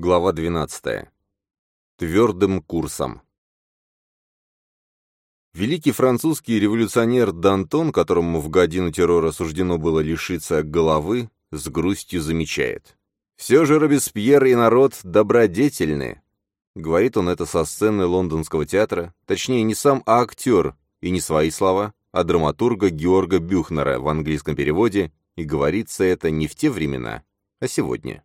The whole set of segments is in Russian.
Глава 12. Твердым курсом. Великий французский революционер Д'Антон, которому в годину террора суждено было лишиться головы, с грустью замечает. «Все же Робеспьер и народ добродетельны». Говорит он это со сцены лондонского театра, точнее не сам, а актер, и не свои слова, а драматурга Георга Бюхнера в английском переводе, и говорится это не в те времена, а сегодня.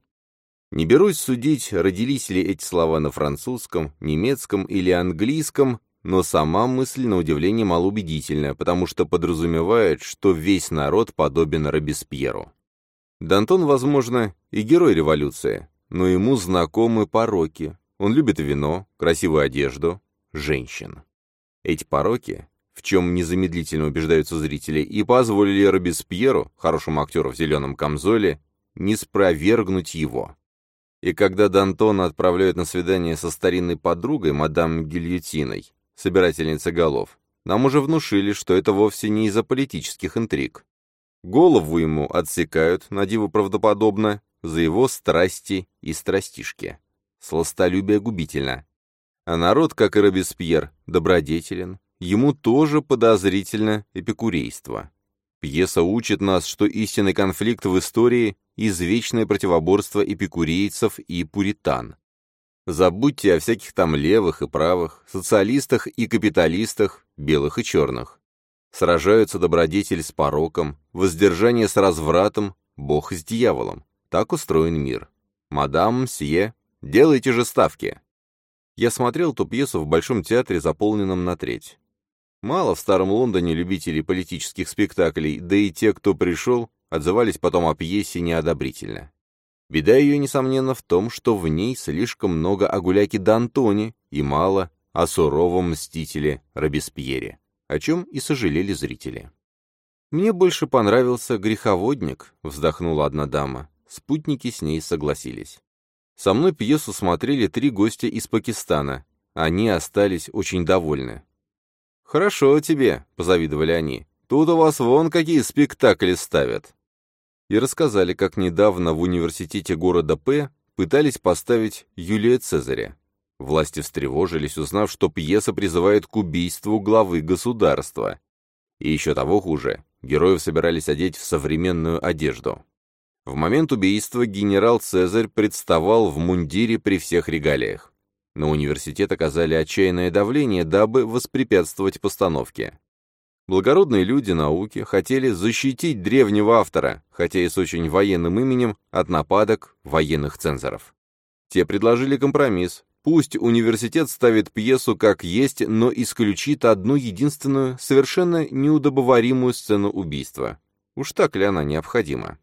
Не берусь судить, родились ли эти слова на французском, немецком или английском, но сама мысль на удивление малоубедительная, потому что подразумевает, что весь народ подобен Робеспьеру. Д'Антон, возможно, и герой революции, но ему знакомы пороки. Он любит вино, красивую одежду, женщин. Эти пороки, в чем незамедлительно убеждаются зрители, и позволили Робеспьеру, хорошему актеру в зеленом камзоле, не спровергнуть его. И когда Д'Антона отправляют на свидание со старинной подругой, мадам Гильотиной, собирательницей голов, нам уже внушили, что это вовсе не из-за политических интриг. Голову ему отсекают, на диво правдоподобно, за его страсти и страстишки. Сластолюбие губительно. А народ, как и Робеспьер, добродетелен, ему тоже подозрительно эпикурейство. Пьеса учит нас, что истинный конфликт в истории – извечное противоборство эпикурейцев и пуритан. Забудьте о всяких там левых и правых, социалистах и капиталистах, белых и черных. Сражаются добродетель с пороком, воздержание с развратом, бог с дьяволом. Так устроен мир. Мадам, сие, делайте же ставки. Я смотрел ту пьесу в Большом театре, заполненном на треть. Мало в Старом Лондоне любителей политических спектаклей, да и те, кто пришел, отзывались потом о пьесе неодобрительно. Беда ее, несомненно, в том, что в ней слишком много о гуляке Д'Антоне и мало о суровом мстителе Робеспьере, о чем и сожалели зрители. «Мне больше понравился греховодник», — вздохнула одна дама. Спутники с ней согласились. Со мной пьесу смотрели три гостя из Пакистана. Они остались очень довольны. «Хорошо тебе», — позавидовали они. «Тут у вас вон какие спектакли ставят». И рассказали, как недавно в университете города П пытались поставить Юлия Цезаря. Власти встревожились, узнав, что пьеса призывает к убийству главы государства. И еще того хуже, героев собирались одеть в современную одежду. В момент убийства генерал Цезарь представал в мундире при всех регалиях. На университет оказали отчаянное давление, дабы воспрепятствовать постановке. Благородные люди науки хотели защитить древнего автора, хотя и с очень военным именем, от нападок военных цензоров. Те предложили компромисс. Пусть университет ставит пьесу как есть, но исключит одну единственную, совершенно неудобоваримую сцену убийства. Уж так ли она необходима?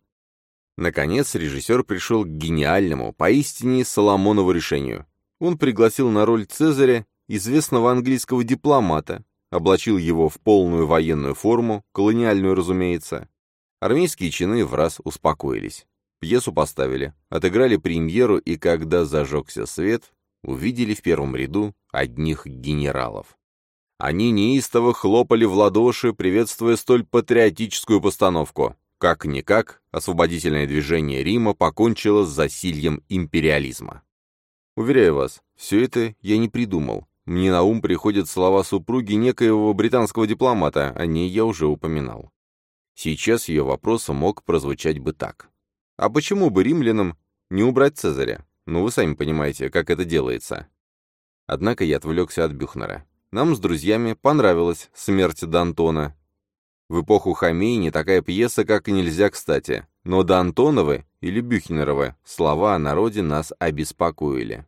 Наконец режиссер пришел к гениальному, поистине Соломонову решению. Он пригласил на роль Цезаря известного английского дипломата, облачил его в полную военную форму, колониальную, разумеется. Армейские чины в раз успокоились. Пьесу поставили, отыграли премьеру, и когда зажегся свет, увидели в первом ряду одних генералов. Они неистово хлопали в ладоши, приветствуя столь патриотическую постановку. Как-никак, освободительное движение Рима покончило с засильем империализма. Уверяю вас, все это я не придумал. Мне на ум приходят слова супруги некоего британского дипломата, о ней я уже упоминал. Сейчас ее вопрос мог прозвучать бы так. А почему бы римлянам не убрать Цезаря? Ну, вы сами понимаете, как это делается. Однако я отвлекся от Бюхнера. Нам с друзьями понравилась смерть Д'Антона. В эпоху Хамейни такая пьеса как нельзя кстати. Но Д'Антоновы или Бюхнеровы слова о народе нас обеспокоили.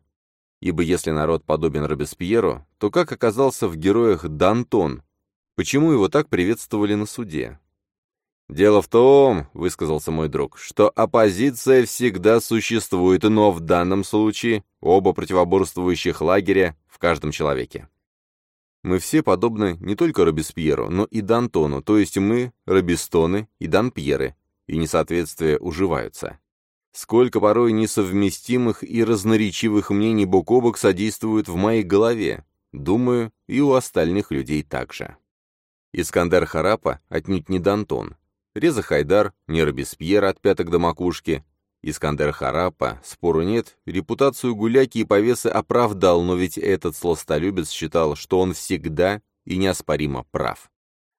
Ибо если народ подобен Робеспьеру, то как оказался в героях Д'Антон? Почему его так приветствовали на суде? «Дело в том, — высказался мой друг, — что оппозиция всегда существует, но в данном случае оба противоборствующих лагеря в каждом человеке. Мы все подобны не только Робеспьеру, но и Д'Антону, то есть мы — Робестоны и Данпьеры, и несоответствия уживаются. Сколько порой несовместимых и разноречивых мнений бок о бок содействуют в моей голове, думаю, и у остальных людей также. Искандер Харапа отнюдь не Дантон. Реза Хайдар, не Робеспьер от пяток до макушки. Искандер Харапа, спору нет, репутацию гуляки и повесы оправдал, но ведь этот сластолюбец считал, что он всегда и неоспоримо прав.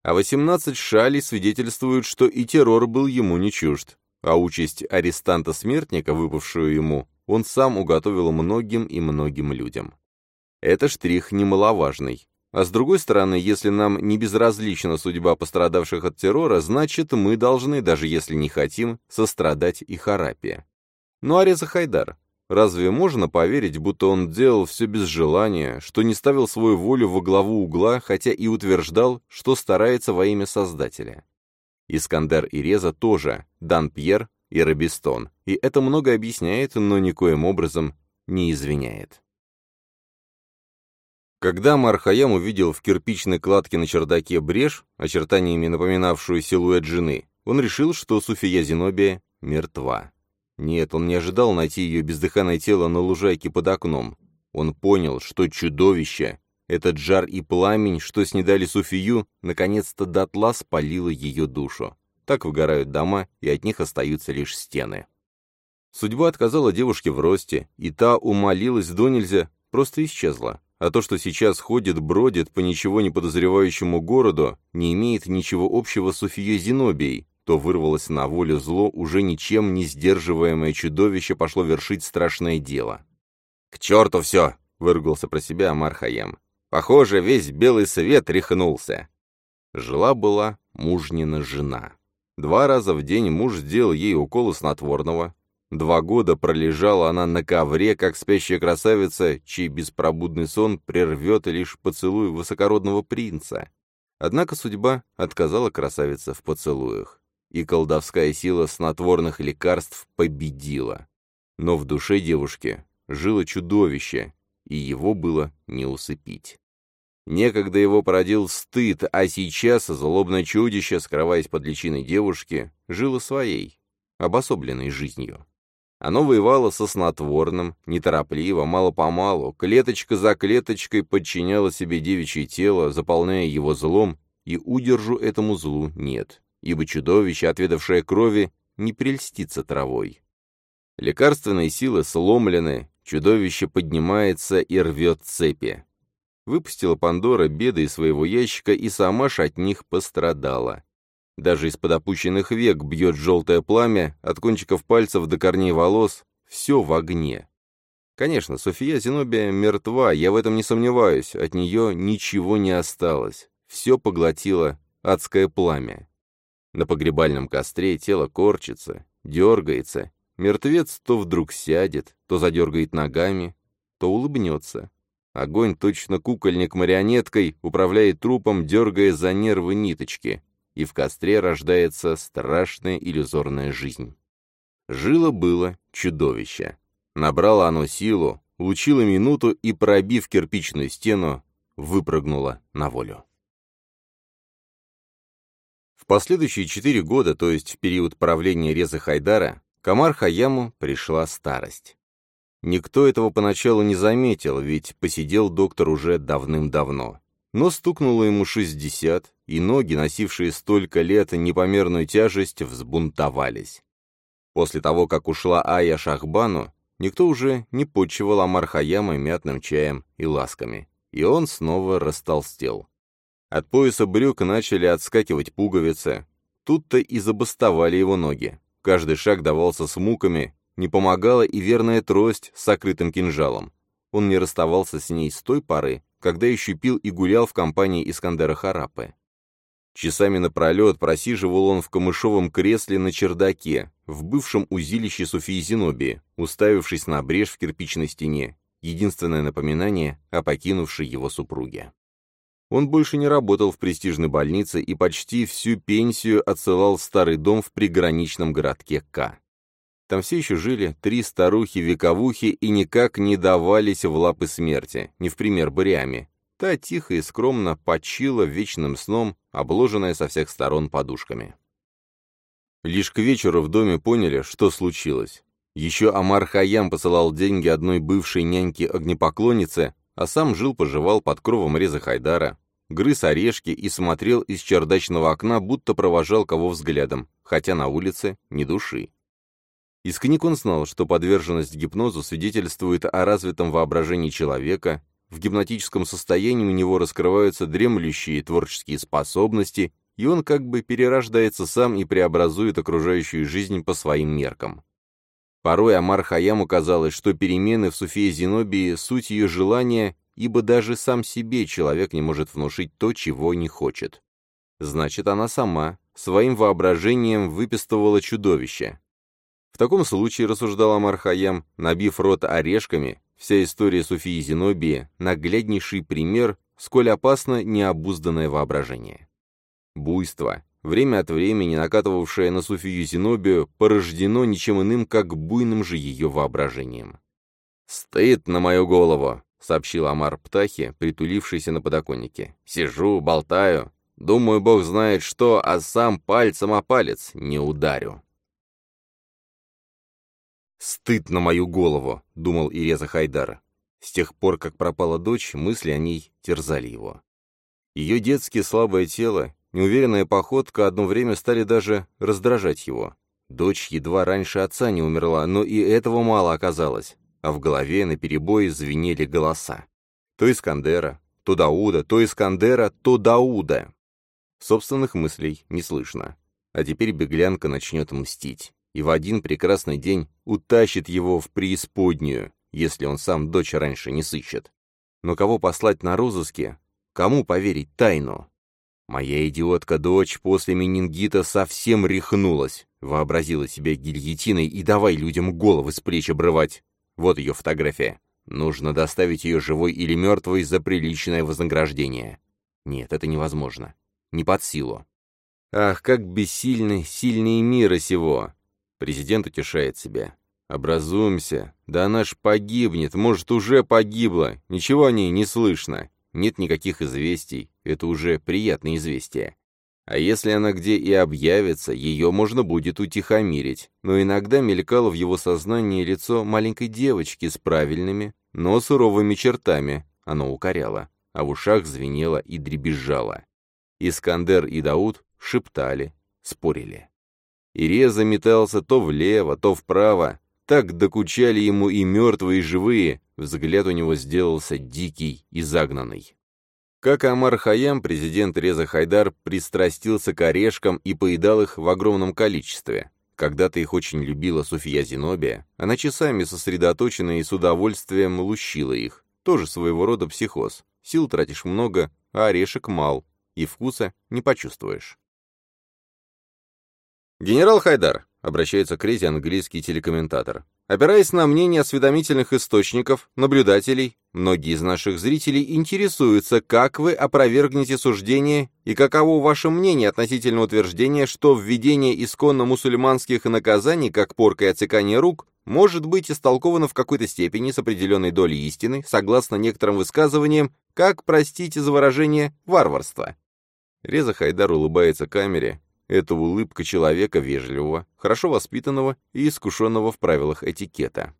А 18 шалей свидетельствуют, что и террор был ему не чужд, а участь арестанта-смертника, выпавшую ему, он сам уготовил многим и многим людям. Это штрих немаловажный. А с другой стороны, если нам не безразлична судьба пострадавших от террора, значит, мы должны, даже если не хотим, сострадать и Харапе. Ну а Хайдар? Разве можно поверить, будто он делал все без желания, что не ставил свою волю во главу угла, хотя и утверждал, что старается во имя Создателя? Искандер и Реза тоже, Дан Пьер и Робистон, и это много объясняет, но никоим образом не извиняет. Когда Мархаям увидел в кирпичной кладке на чердаке брешь, очертаниями напоминавшую силуэт жены, он решил, что Суфия Зенобия мертва. Нет, он не ожидал найти ее бездыханное тело на лужайке под окном. Он понял, что чудовище, этот жар и пламень, что снедали Суфию, наконец-то дотла спалило ее душу. Так выгорают дома, и от них остаются лишь стены. Судьба отказала девушке в росте, и та умолилась до нельзя, просто исчезла. А то, что сейчас ходит, бродит по ничего не подозревающему городу, не имеет ничего общего с Софией Зенобией, то вырвалось на волю зло, уже ничем не сдерживаемое чудовище пошло вершить страшное дело. «К черту все!» — выругался про себя Амар Хаям. «Похоже, весь белый свет рехнулся». Жила-была мужнина жена. Два раза в день муж сделал ей уколы снотворного, Два года пролежала она на ковре, как спящая красавица, чей беспробудный сон прервет лишь поцелуй высокородного принца. Однако судьба отказала красавице в поцелуях, и колдовская сила снотворных лекарств победила. Но в душе девушки жило чудовище, и его было не усыпить. Некогда его породил стыд, а сейчас злобное чудище, скрываясь под личиной девушки, жило своей, обособленной жизнью. Оно воевало со снотворным, неторопливо, мало-помалу, клеточка за клеточкой подчиняло себе девичье тело, заполняя его злом, и удержу этому злу нет, ибо чудовище, отведавшее крови, не прельстится травой. Лекарственные силы сломлены, чудовище поднимается и рвет цепи. Выпустила Пандора беды из своего ящика и сама ж от них пострадала. Даже из-под опущенных век бьет желтое пламя, от кончиков пальцев до корней волос, все в огне. Конечно, София Зенобия мертва, я в этом не сомневаюсь, от нее ничего не осталось, все поглотило адское пламя. На погребальном костре тело корчится, дергается, мертвец то вдруг сядет, то задергает ногами, то улыбнется. Огонь точно кукольник марионеткой управляет трупом, дергая за нервы ниточки и в костре рождается страшная иллюзорная жизнь. Жило-было чудовище. Набрало оно силу, лучило минуту и, пробив кирпичную стену, выпрыгнуло на волю. В последующие четыре года, то есть в период правления Реза Хайдара, Камар Хаяму пришла старость. Никто этого поначалу не заметил, ведь посидел доктор уже давным-давно. Но стукнуло ему шестьдесят, и ноги, носившие столько лет непомерную тяжесть, взбунтовались. После того, как ушла Ая Шахбану, никто уже не почивал Амар Хаяма мятным чаем и ласками, и он снова растолстел. От пояса брюк начали отскакивать пуговицы. Тут-то и забастовали его ноги. Каждый шаг давался с муками, не помогала и верная трость с сокрытым кинжалом. Он не расставался с ней с той поры, когда еще пил и гулял в компании Искандера Харапы. Часами напролет просиживал он в камышовом кресле на чердаке, в бывшем узилище Софии Зенобии, уставившись на брешь в кирпичной стене, единственное напоминание о покинувшей его супруге. Он больше не работал в престижной больнице и почти всю пенсию отсылал в старый дом в приграничном городке К. Там все еще жили три старухи-вековухи и никак не давались в лапы смерти, не в пример Бориаме. Та тихо и скромно почила вечным сном, обложенная со всех сторон подушками. Лишь к вечеру в доме поняли, что случилось. Еще Амар Хаям посылал деньги одной бывшей няньке-огнепоклоннице, а сам жил-поживал под кровом Реза Хайдара, грыз орешки и смотрел из чердачного окна, будто провожал кого взглядом, хотя на улице ни души. Из книг он знал, что подверженность гипнозу свидетельствует о развитом воображении человека, в гипнотическом состоянии у него раскрываются дремлющие творческие способности, и он как бы перерождается сам и преобразует окружающую жизнь по своим меркам. Порой Амар Хаяму казалось, что перемены в Суфии Зенобии — суть ее желания, ибо даже сам себе человек не может внушить то, чего не хочет. Значит, она сама, своим воображением выпистывала чудовище. В таком случае, рассуждал Амар Хаям, набив рот орешками, вся история Суфии Зенобии — нагляднейший пример, сколь опасно необузданное воображение. Буйство, время от времени накатывавшее на Суфию Зенобию, порождено ничем иным, как буйным же ее воображением. «Стыд на мою голову!» — сообщил Амар Птахи, притулившийся на подоконнике. «Сижу, болтаю. Думаю, бог знает что, а сам пальцем о палец не ударю». «Стыд на мою голову!» — думал Иреза Хайдар. С тех пор, как пропала дочь, мысли о ней терзали его. Ее детское слабое тело, Неуверенная походка одно время стали даже раздражать его. Дочь едва раньше отца не умерла, но и этого мало оказалось, а в голове наперебой звенели голоса. То Искандера, то Дауда, то Искандера, то Дауда. Собственных мыслей не слышно. А теперь беглянка начнет мстить, и в один прекрасный день утащит его в преисподнюю, если он сам дочь раньше не сыщет. Но кого послать на розыске? Кому поверить тайну? Моя идиотка-дочь после менингита совсем рехнулась, вообразила себя гильотиной и давай людям головы с плеч обрывать. Вот ее фотография. Нужно доставить ее живой или мертвой за приличное вознаграждение. Нет, это невозможно. Не под силу. Ах, как бессильны сильные мира сего! Президент утешает себя. Образуемся. Да она ж погибнет, может, уже погибла. Ничего о ней не слышно. Нет никаких известий, это уже приятное известие. А если она где и объявится, ее можно будет утихомирить. Но иногда мелькало в его сознании лицо маленькой девочки с правильными, но суровыми чертами. Оно укоряло, а в ушах звенело и дребезжало. Искандер и Дауд шептали, спорили. Иреза метался то влево, то вправо. Так докучали ему и мертвые, и живые, Взгляд у него сделался дикий и загнанный. Как Амар Хаям, президент Реза Хайдар пристрастился к орешкам и поедал их в огромном количестве. Когда-то их очень любила Суфия Зенобия, она часами сосредоточена и с удовольствием лущила их. Тоже своего рода психоз. Сил тратишь много, а орешек мал, и вкуса не почувствуешь. «Генерал Хайдар», — обращается к Резе английский телекомментатор, Опираясь на мнение осведомительных источников, наблюдателей, многие из наших зрителей интересуются, как вы опровергнете суждение и каково ваше мнение относительно утверждения, что введение исконно мусульманских наказаний, как порка и отсекание рук, может быть истолковано в какой-то степени с определенной долей истины, согласно некоторым высказываниям, как, простите за выражение, варварство. Реза Хайдар улыбается камере, это улыбка человека вежливого, хорошо воспитанного и искушенного в правилах этикета.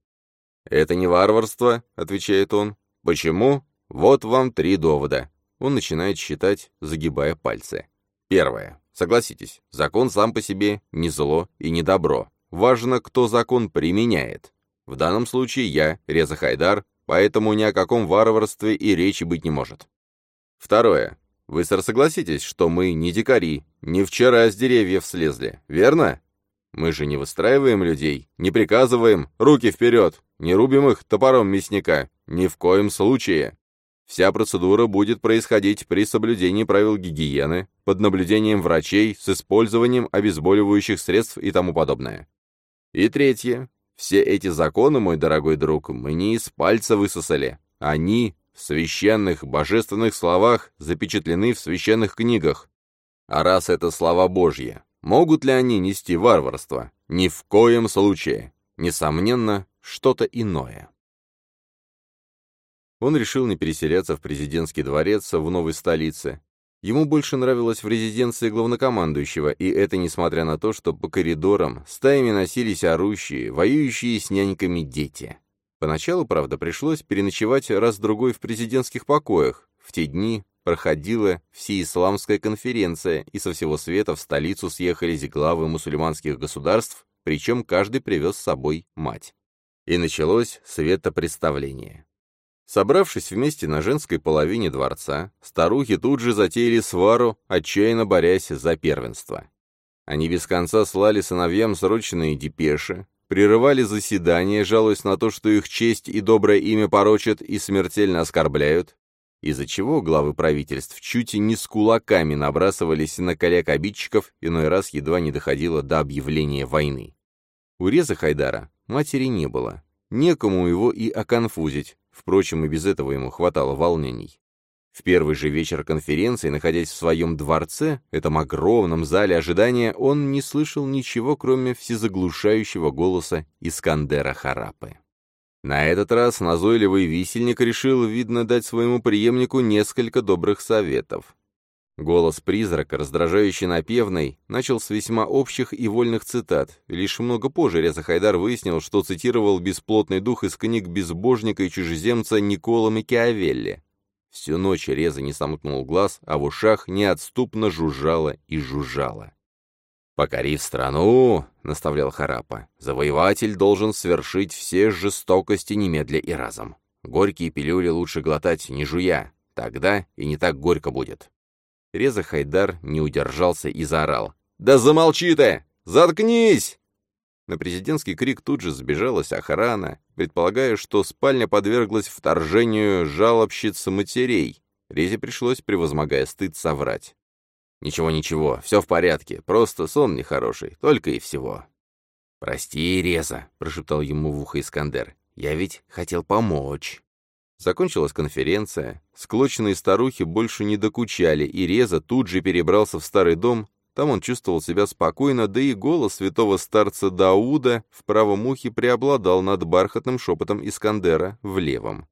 «Это не варварство», — отвечает он. «Почему? Вот вам три довода». Он начинает считать, загибая пальцы. Первое. Согласитесь, закон сам по себе не зло и не добро. Важно, кто закон применяет. В данном случае я, Реза Хайдар, поэтому ни о каком варварстве и речи быть не может. Второе. Вы, сэр, согласитесь, что мы не дикари, не вчера с деревьев слезли, верно? Мы же не выстраиваем людей, не приказываем «руки вперед», не рубим их топором мясника, ни в коем случае. Вся процедура будет происходить при соблюдении правил гигиены, под наблюдением врачей, с использованием обезболивающих средств и тому подобное. И третье. Все эти законы, мой дорогой друг, мы не из пальца высосали. Они в священных, божественных словах запечатлены в священных книгах. А раз это слова Божьи, могут ли они нести варварство? Ни в коем случае. Несомненно, что-то иное. Он решил не переселяться в президентский дворец в новой столице. Ему больше нравилось в резиденции главнокомандующего, и это несмотря на то, что по коридорам стаями носились орущие, воюющие с няньками дети. Поначалу, правда, пришлось переночевать раз-другой в президентских покоях. В те дни проходила всеисламская конференция, и со всего света в столицу съехались главы мусульманских государств, причем каждый привез с собой мать. И началось светопредставление. Собравшись вместе на женской половине дворца, старухи тут же затеяли свару, отчаянно борясь за первенство. Они без конца слали сыновьям срочные депеши, прерывали заседания, жалуясь на то, что их честь и доброе имя порочат и смертельно оскорбляют, из-за чего главы правительств чуть не с кулаками набрасывались на коллег-обидчиков, иной раз едва не доходило до объявления войны. У Реза Хайдара матери не было, некому его и оконфузить, впрочем, и без этого ему хватало волнений. В первый же вечер конференции, находясь в своем дворце, этом огромном зале ожидания, он не слышал ничего, кроме всезаглушающего голоса Искандера Харапы. На этот раз назойливый висельник решил, видно, дать своему преемнику несколько добрых советов. Голос призрака, раздражающий напевный, начал с весьма общих и вольных цитат. Лишь много позже Реза Хайдар выяснил, что цитировал бесплотный дух из книг безбожника и чужеземца Никола Макиавелли. Всю ночь Реза не сомкнул глаз, а в ушах неотступно жужжало и жужжало. «Покорив страну», — наставлял Харапа, — «завоеватель должен свершить все жестокости немедля и разом. Горькие пилюли лучше глотать, не жуя, тогда и не так горько будет». Реза Хайдар не удержался и заорал. «Да замолчи ты! Заткнись!» На президентский крик тут же сбежалась охрана, предполагая, что спальня подверглась вторжению жалобщиц матерей. Резе пришлось, превозмогая стыд, соврать. «Ничего, ничего, все в порядке, просто сон нехороший, только и всего». «Прости, Реза», — прошептал ему в ухо Искандер, — «я ведь хотел помочь». Закончилась конференция, склоченные старухи больше не докучали, и Реза тут же перебрался в старый дом, там он чувствовал себя спокойно, да и голос святого старца Дауда в правом ухе преобладал над бархатным шепотом Искандера в левом.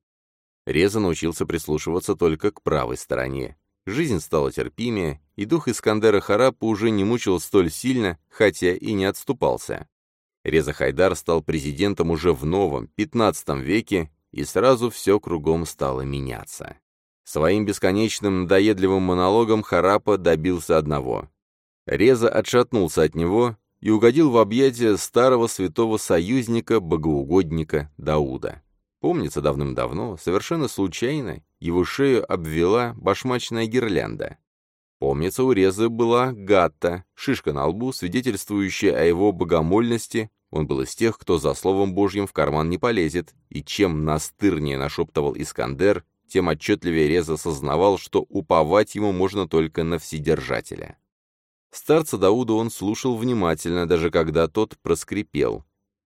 Реза научился прислушиваться только к правой стороне, Жизнь стала терпимее, и дух Искандера Харапа уже не мучил столь сильно, хотя и не отступался. Реза Хайдар стал президентом уже в новом, 15 веке, и сразу все кругом стало меняться. Своим бесконечным надоедливым монологом Харапа добился одного. Реза отшатнулся от него и угодил в объятия старого святого союзника, богоугодника Дауда. Помнится, давным-давно, совершенно случайно, его шею обвела башмачная гирлянда. Помнится, у Резы была гатта, шишка на лбу, свидетельствующая о его богомольности. Он был из тех, кто за словом Божьим в карман не полезет, и чем настырнее нашептывал Искандер, тем отчетливее Реза сознавал, что уповать ему можно только на Вседержателя. Старца Дауда он слушал внимательно, даже когда тот проскрипел.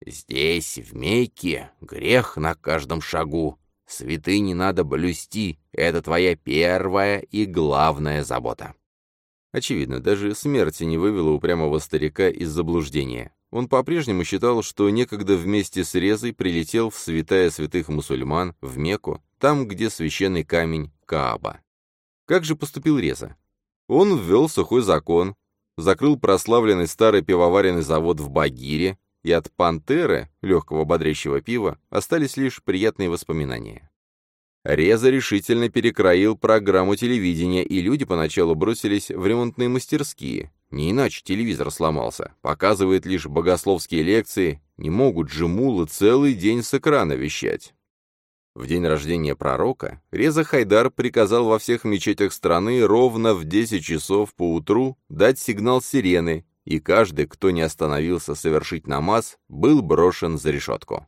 Здесь, в Мекке, грех на каждом шагу. Святыни надо блюсти. Это твоя первая и главная забота. Очевидно, даже смерти не вывела упрямого старика из заблуждения. Он по-прежнему считал, что некогда вместе с Резой прилетел в святая святых мусульман, в Мекку, там, где священный камень Кааба. Как же поступил Реза? Он ввел сухой закон, закрыл прославленный старый пивоваренный завод в Багире, и от «Пантеры», легкого бодрящего пива, остались лишь приятные воспоминания. Реза решительно перекроил программу телевидения, и люди поначалу бросились в ремонтные мастерские. Не иначе телевизор сломался. Показывает лишь богословские лекции, не могут же мулы целый день с экрана вещать. В день рождения пророка Реза Хайдар приказал во всех мечетях страны ровно в 10 часов по утру дать сигнал сирены, и каждый, кто не остановился совершить намаз, был брошен за решетку.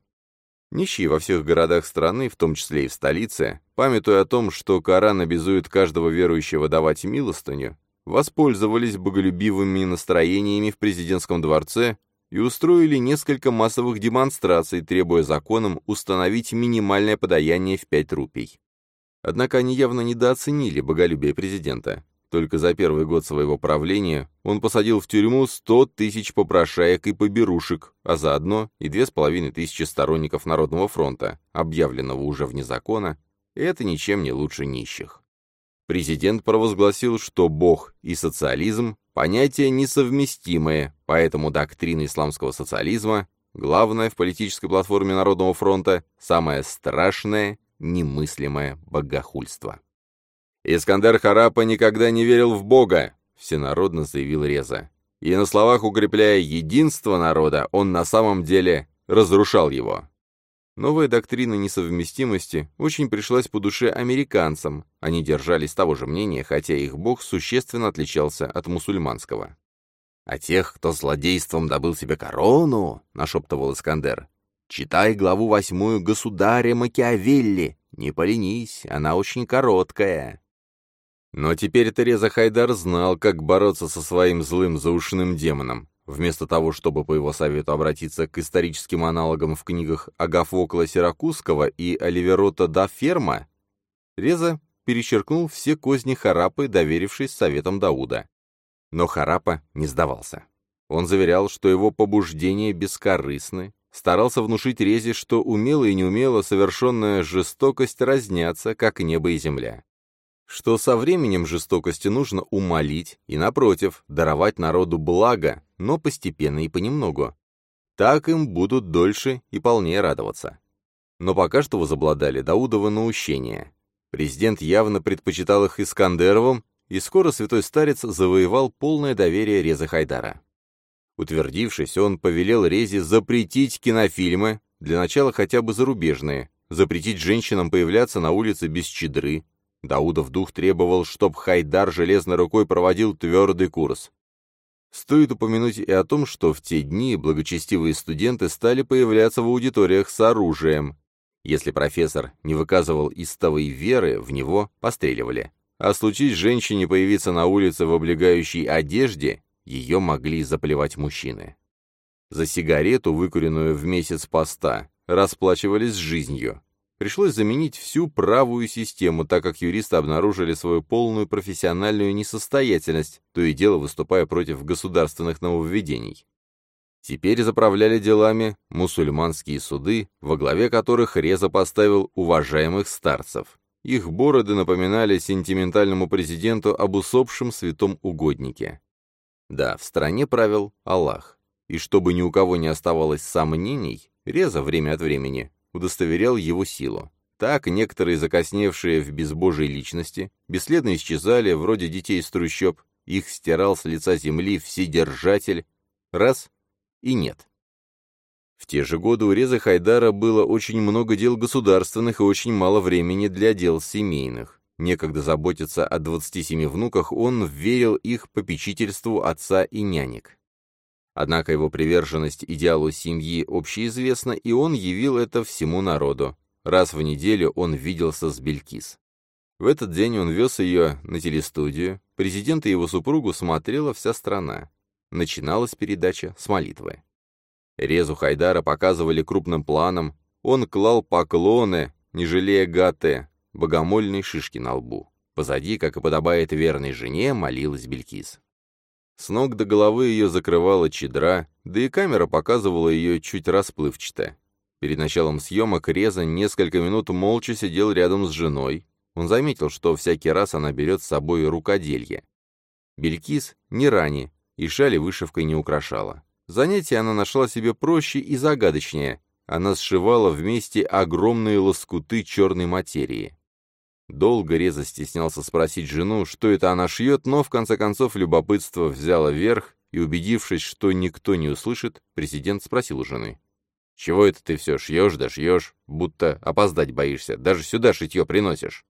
Нищие во всех городах страны, в том числе и в столице, памятуя о том, что Коран обязует каждого верующего давать милостыню, воспользовались боголюбивыми настроениями в президентском дворце и устроили несколько массовых демонстраций, требуя законом установить минимальное подаяние в 5 рупий. Однако они явно недооценили боголюбие президента. Только за первый год своего правления он посадил в тюрьму 100 тысяч попрошаек и поберушек, а заодно и две с половиной тысячи сторонников Народного фронта, объявленного уже вне закона, и это ничем не лучше нищих. Президент провозгласил, что Бог и социализм – понятия несовместимые, поэтому доктрина исламского социализма, главное в политической платформе Народного фронта, самое страшное, немыслимое богохульство. «Искандер Харапа никогда не верил в Бога», — всенародно заявил Реза. и на словах укрепляя единство народа, он на самом деле разрушал его. Новая доктрина несовместимости очень пришлась по душе американцам, они держались того же мнения, хотя их бог существенно отличался от мусульманского. «А тех, кто злодейством добыл себе корону», — нашептывал Искандер, — «читай главу восьмую государя Макиавелли, не поленись, она очень короткая». Но теперь Тереза Хайдар знал, как бороться со своим злым заушным демоном. Вместо того, чтобы по его совету обратиться к историческим аналогам в книгах Агафокла Сиракузского и Оливерота да Ферма, Реза перечеркнул все козни Харапы, доверившись советам Дауда. Но Харапа не сдавался. Он заверял, что его побуждения бескорыстны, старался внушить Резе, что умело и неумело совершенная жестокость разнятся, как небо и земля что со временем жестокости нужно умолить и, напротив, даровать народу благо, но постепенно и понемногу. Так им будут дольше и полнее радоваться. Но пока что возобладали Даудовы наущения. Президент явно предпочитал их Искандеровым, и скоро святой старец завоевал полное доверие Реза Хайдара. Утвердившись, он повелел Резе запретить кинофильмы, для начала хотя бы зарубежные, запретить женщинам появляться на улице без чедры, Даудов дух требовал, чтоб Хайдар железной рукой проводил твердый курс. Стоит упомянуть и о том, что в те дни благочестивые студенты стали появляться в аудиториях с оружием. Если профессор не выказывал истовой веры, в него постреливали. А случись женщине появиться на улице в облегающей одежде, ее могли заплевать мужчины. За сигарету, выкуренную в месяц поста, расплачивались жизнью. Пришлось заменить всю правую систему, так как юристы обнаружили свою полную профессиональную несостоятельность, то и дело выступая против государственных нововведений. Теперь заправляли делами мусульманские суды, во главе которых Реза поставил уважаемых старцев. Их бороды напоминали сентиментальному президенту об усопшем святом угоднике. Да, в стране правил Аллах. И чтобы ни у кого не оставалось сомнений, Реза время от времени удостоверял его силу. Так некоторые закосневшие в безбожие личности бесследно исчезали, вроде детей из трущоб, их стирал с лица земли вседержатель, раз и нет. В те же годы у Реза Хайдара было очень много дел государственных и очень мало времени для дел семейных. Некогда заботиться о 27 внуках, он верил их попечительству отца и нянек. Однако его приверженность идеалу семьи общеизвестна, и он явил это всему народу. Раз в неделю он виделся с Белькис. В этот день он вез ее на телестудию, президент и его супругу смотрела вся страна. Начиналась передача с молитвы. Резу Хайдара показывали крупным планом, он клал поклоны, не жалея гаты, богомольной шишки на лбу. Позади, как и подобает верной жене, молилась Белькис. С ног до головы ее закрывала чедра, да и камера показывала ее чуть расплывчато. Перед началом съемок Реза несколько минут молча сидел рядом с женой. Он заметил, что всякий раз она берет с собой рукоделье. Белькис не рани, и шали вышивкой не украшала. Занятие она нашла себе проще и загадочнее. Она сшивала вместе огромные лоскуты черной материи. Долго Реза стеснялся спросить жену, что это она шьет, но в конце концов любопытство взяло верх, и, убедившись, что никто не услышит, президент спросил у жены. «Чего это ты все шьешь да шьешь, будто опоздать боишься, даже сюда шитье приносишь?»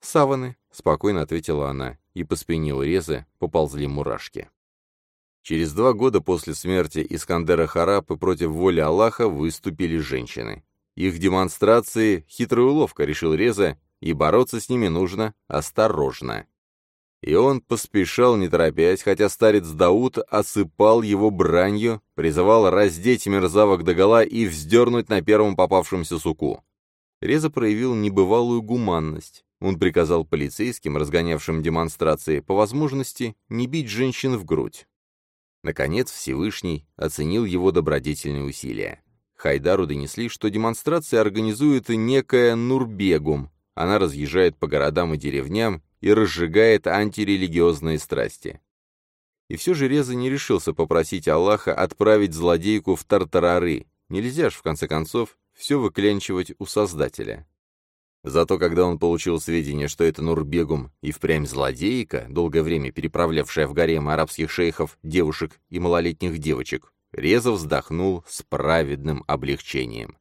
«Саваны», — спокойно ответила она, и по спине у Резы поползли мурашки. Через два года после смерти Искандера Харапы против воли Аллаха выступили женщины. Их демонстрации — хитрая уловка, решил Реза, и бороться с ними нужно осторожно. И он поспешал, не торопясь, хотя старец Дауд осыпал его бранью, призывал раздеть мерзавок догола и вздернуть на первом попавшемся суку. Реза проявил небывалую гуманность. Он приказал полицейским, разгонявшим демонстрации, по возможности не бить женщин в грудь. Наконец Всевышний оценил его добродетельные усилия. Хайдару донесли, что демонстрации организует некая Нурбегум, она разъезжает по городам и деревням и разжигает антирелигиозные страсти. И все же Реза не решился попросить Аллаха отправить злодейку в тартарары. Нельзя ж, в конце концов, все выклянчивать у Создателя. Зато когда он получил сведения, что это Нурбегум и впрямь злодейка, долгое время переправлявшая в гарем арабских шейхов девушек и малолетних девочек, Реза вздохнул с праведным облегчением.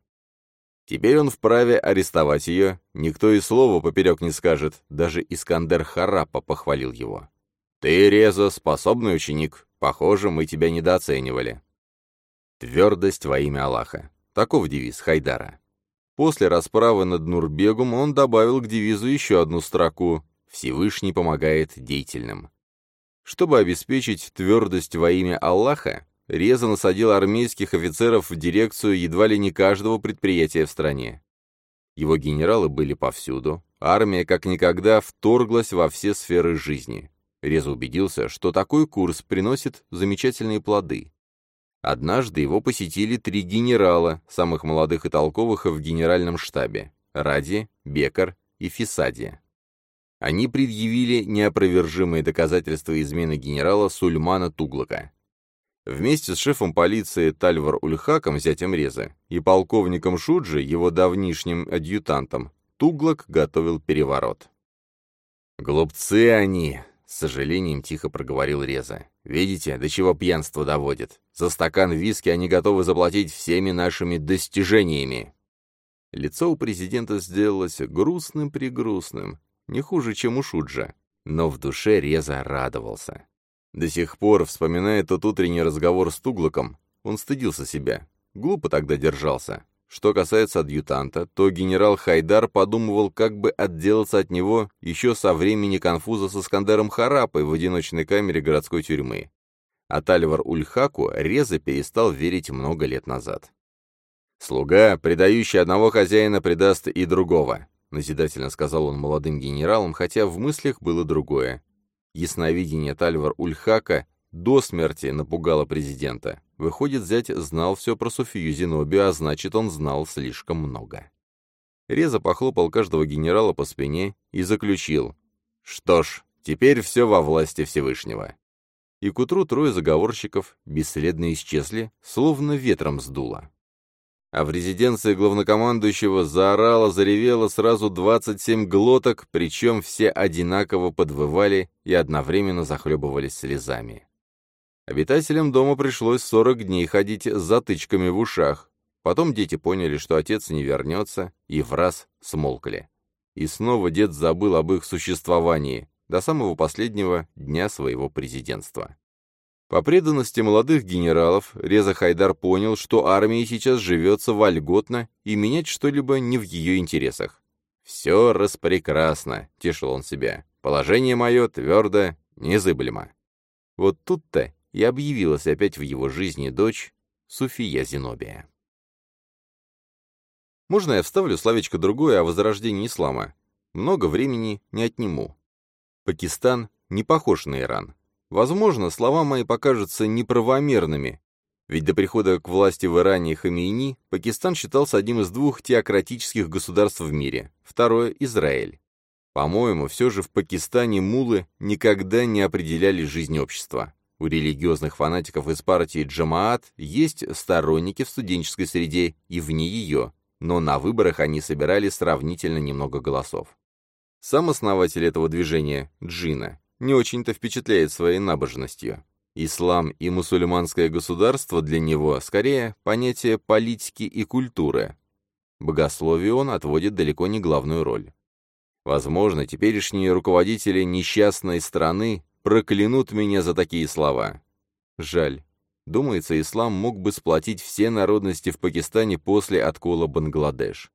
Теперь он вправе арестовать ее, никто и слова поперек не скажет, даже Искандер Харапа похвалил его. «Ты, Реза, способный ученик, похоже, мы тебя недооценивали». Твердость во имя Аллаха. Таков девиз Хайдара. После расправы над Нурбегом он добавил к девизу еще одну строку «Всевышний помогает деятельным». Чтобы обеспечить твердость во имя Аллаха, Реза насадил армейских офицеров в дирекцию едва ли не каждого предприятия в стране. Его генералы были повсюду, армия как никогда вторглась во все сферы жизни. Реза убедился, что такой курс приносит замечательные плоды. Однажды его посетили три генерала, самых молодых и толковых в генеральном штабе – Ради, Бекар и Фисади. Они предъявили неопровержимые доказательства измены генерала Сульмана Туглака. Вместе с шефом полиции Тальвар Ульхаком, зятем Реза, и полковником Шуджи, его давнишним адъютантом, Туглак готовил переворот. «Глупцы они!» — с сожалением тихо проговорил Реза. Видите, до чего пьянство доводит. За стакан виски они готовы заплатить всеми нашими достижениями. Лицо у президента сделалось грустным-пригрустным, не хуже, чем у Шуджа, но в душе Реза радовался. До сих пор, вспоминая тот утренний разговор с Туглаком, он стыдился себя. Глупо тогда держался. Что касается адъютанта, то генерал Хайдар подумывал, как бы отделаться от него еще со времени конфуза с Искандером Харапой в одиночной камере городской тюрьмы. А Тальвар Ульхаку резо перестал верить много лет назад. «Слуга, предающий одного хозяина, предаст и другого», — назидательно сказал он молодым генералам, хотя в мыслях было другое. Ясновидение Тальвар Ульхака до смерти напугало президента. Выходит, зять знал все про Софию Зенобию, а значит, он знал слишком много. Реза похлопал каждого генерала по спине и заключил. «Что ж, теперь все во власти Всевышнего». И к утру трое заговорщиков бесследно исчезли, словно ветром сдуло. А в резиденции главнокомандующего заорало, заревело сразу 27 глоток, причем все одинаково подвывали и одновременно захлебывались слезами. Обитателям дома пришлось 40 дней ходить с затычками в ушах. Потом дети поняли, что отец не вернется, и в раз смолкли. И снова дед забыл об их существовании до самого последнего дня своего президентства. По преданности молодых генералов Реза Хайдар понял, что армии сейчас живется вольготно и менять что-либо не в ее интересах. «Все распрекрасно», — тешил он себя. «Положение мое твердо, незыблемо». Вот тут-то и объявилась опять в его жизни дочь Суфия Зенобия. Можно я вставлю словечко другое о возрождении ислама? Много времени не отниму. Пакистан не похож на Иран. Возможно, слова мои покажутся неправомерными, ведь до прихода к власти в Иране Хамейни Пакистан считался одним из двух теократических государств в мире, второе – Израиль. По-моему, все же в Пакистане мулы никогда не определяли жизнь общества. У религиозных фанатиков из партии Джамаат есть сторонники в студенческой среде и вне ее, но на выборах они собирали сравнительно немного голосов. Сам основатель этого движения, Джина, не очень-то впечатляет своей набожностью. Ислам и мусульманское государство для него скорее понятие политики и культуры. Богословию он отводит далеко не главную роль. Возможно, теперешние руководители несчастной страны проклянут меня за такие слова. Жаль. Думается, ислам мог бы сплотить все народности в Пакистане после откола Бангладеш.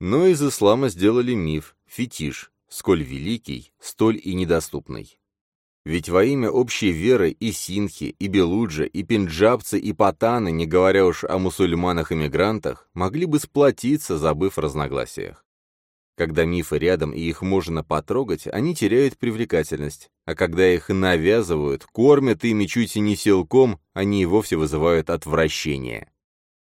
Но из ислама сделали миф, фетиш, сколь великий, столь и недоступный. Ведь во имя общей веры и синхи, и белуджи, и пенджабцы, и патаны, не говоря уж о мусульманах-иммигрантах, могли бы сплотиться, забыв о разногласиях. Когда мифы рядом и их можно потрогать, они теряют привлекательность, а когда их навязывают, кормят ими чуть и не силком, они и вовсе вызывают отвращение.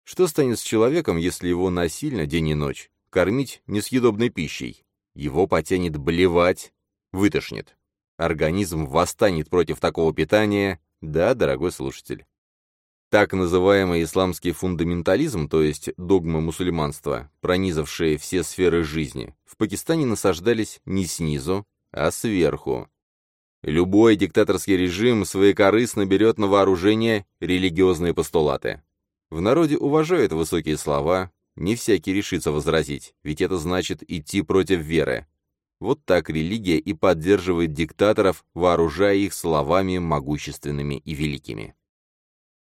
Что станет с человеком, если его насильно день и ночь кормить несъедобной пищей? Его потянет блевать, вытошнит. Организм восстанет против такого питания, да, дорогой слушатель. Так называемый исламский фундаментализм, то есть догмы мусульманства, пронизавшие все сферы жизни, в Пакистане насаждались не снизу, а сверху. Любой диктаторский режим своекорыстно берет на вооружение религиозные постулаты. В народе уважают высокие слова, не всякий решится возразить, ведь это значит идти против веры. Вот так религия и поддерживает диктаторов, вооружая их словами могущественными и великими.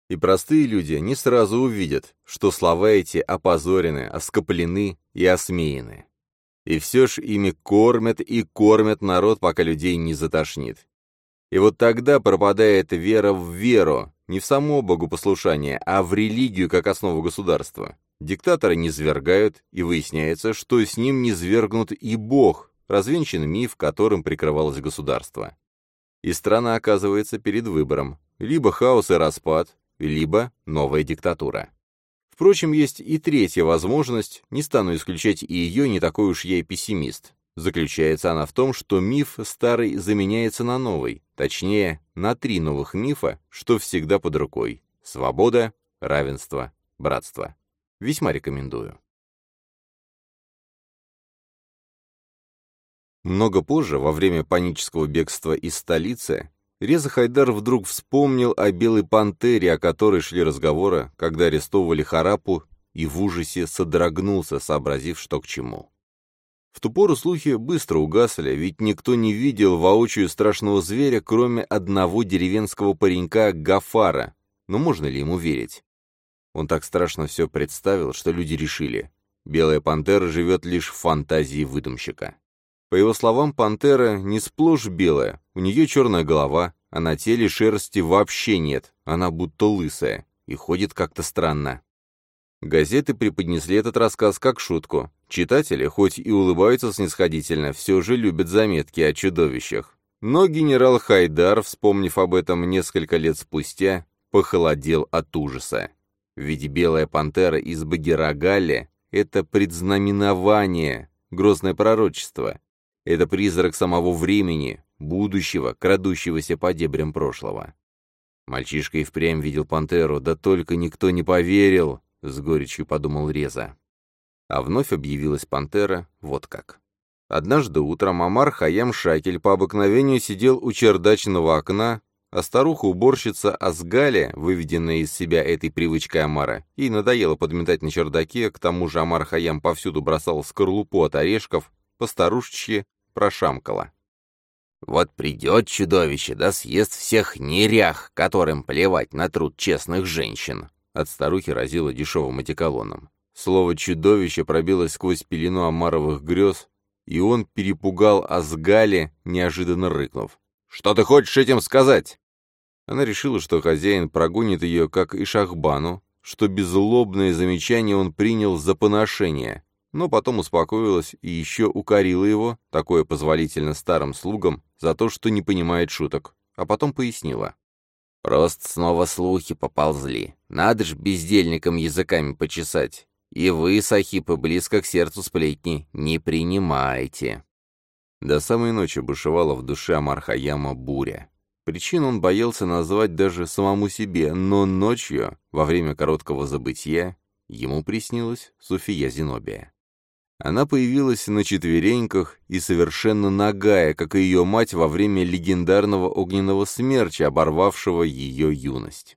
И простые люди не сразу увидят, что слова эти опозорены, оскоплены и осмеяны. И все ж ими кормят и кормят народ, пока людей не затошнит. И вот тогда пропадает вера в веру, не в само богопослушание, а в религию как основу государства. Диктаторы не свергают, и выясняется, что с ним не свергнут и Бог, развенчан миф, которым прикрывалось государство. И страна оказывается перед выбором. Либо хаос и распад, либо новая диктатура. Впрочем, есть и третья возможность, не стану исключать и ее, не такой уж я и пессимист. Заключается она в том, что миф старый заменяется на новый, точнее, на три новых мифа, что всегда под рукой. Свобода, равенство, братство. Весьма рекомендую. Много позже, во время панического бегства из столицы, Реза Хайдар вдруг вспомнил о белой пантере, о которой шли разговоры, когда арестовывали Харапу, и в ужасе содрогнулся, сообразив, что к чему. В ту пору слухи быстро угасли, ведь никто не видел воочию страшного зверя, кроме одного деревенского паренька Гафара. Но можно ли ему верить? Он так страшно все представил, что люди решили. Белая пантера живет лишь в фантазии выдумщика. По его словам, пантера не сплошь белая, у нее черная голова, а на теле шерсти вообще нет, она будто лысая, и ходит как-то странно. Газеты преподнесли этот рассказ как шутку. Читатели, хоть и улыбаются снисходительно, все же любят заметки о чудовищах. Но генерал Хайдар, вспомнив об этом несколько лет спустя, похолодел от ужаса. Ведь белая пантера из Багирагалли — это предзнаменование, грозное пророчество. Это призрак самого времени, будущего, крадущегося по дебрям прошлого. Мальчишка и впрямь видел пантеру, да только никто не поверил, — с горечью подумал Реза. А вновь объявилась пантера, вот как. Однажды утром Амар Хаям Шакель по обыкновению сидел у чердачного окна, а старуха-уборщица Азгаля, выведенная из себя этой привычкой Амара, ей надоело подметать на чердаке, к тому же Амар Хаям повсюду бросал скорлупу от орешков, постарушечьи прошамкала. «Вот придет чудовище, да съест всех нерях, которым плевать на труд честных женщин!» От старухи разило дешевым одеколоном. Слово «чудовище» пробилось сквозь пелену омаровых грез, и он перепугал Азгали, неожиданно рыкнув. «Что ты хочешь этим сказать?» Она решила, что хозяин прогонит ее, как и Шахбану, что безлобное замечание он принял за поношение, но потом успокоилась и еще укорила его, такое позволительно старым слугам, за то, что не понимает шуток, а потом пояснила. «Просто снова слухи поползли. Надо ж бездельникам языками почесать. И вы, Сахипы, близко к сердцу сплетни, не принимайте». До самой ночи бушевала в душе Амархаяма буря. Причин он боялся назвать даже самому себе, но ночью, во время короткого забытия, ему приснилась Суфия Зенобия. Она появилась на четвереньках и совершенно нагая, как и ее мать во время легендарного огненного смерча, оборвавшего ее юность.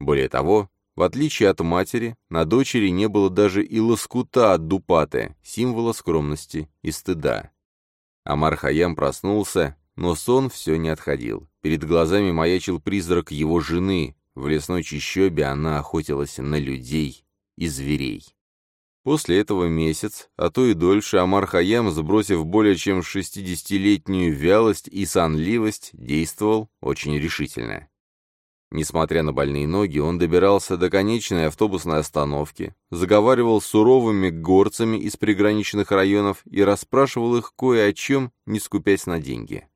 Более того, в отличие от матери, на дочери не было даже и лоскута от дупаты, символа скромности и стыда. Амар Хаям проснулся, но сон все не отходил. Перед глазами маячил призрак его жены. В лесной чащобе она охотилась на людей и зверей. После этого месяц, а то и дольше, Амар Хаям, сбросив более чем 60-летнюю вялость и сонливость, действовал очень решительно. Несмотря на больные ноги, он добирался до конечной автобусной остановки, заговаривал с суровыми горцами из приграничных районов и расспрашивал их кое о чем, не скупясь на деньги.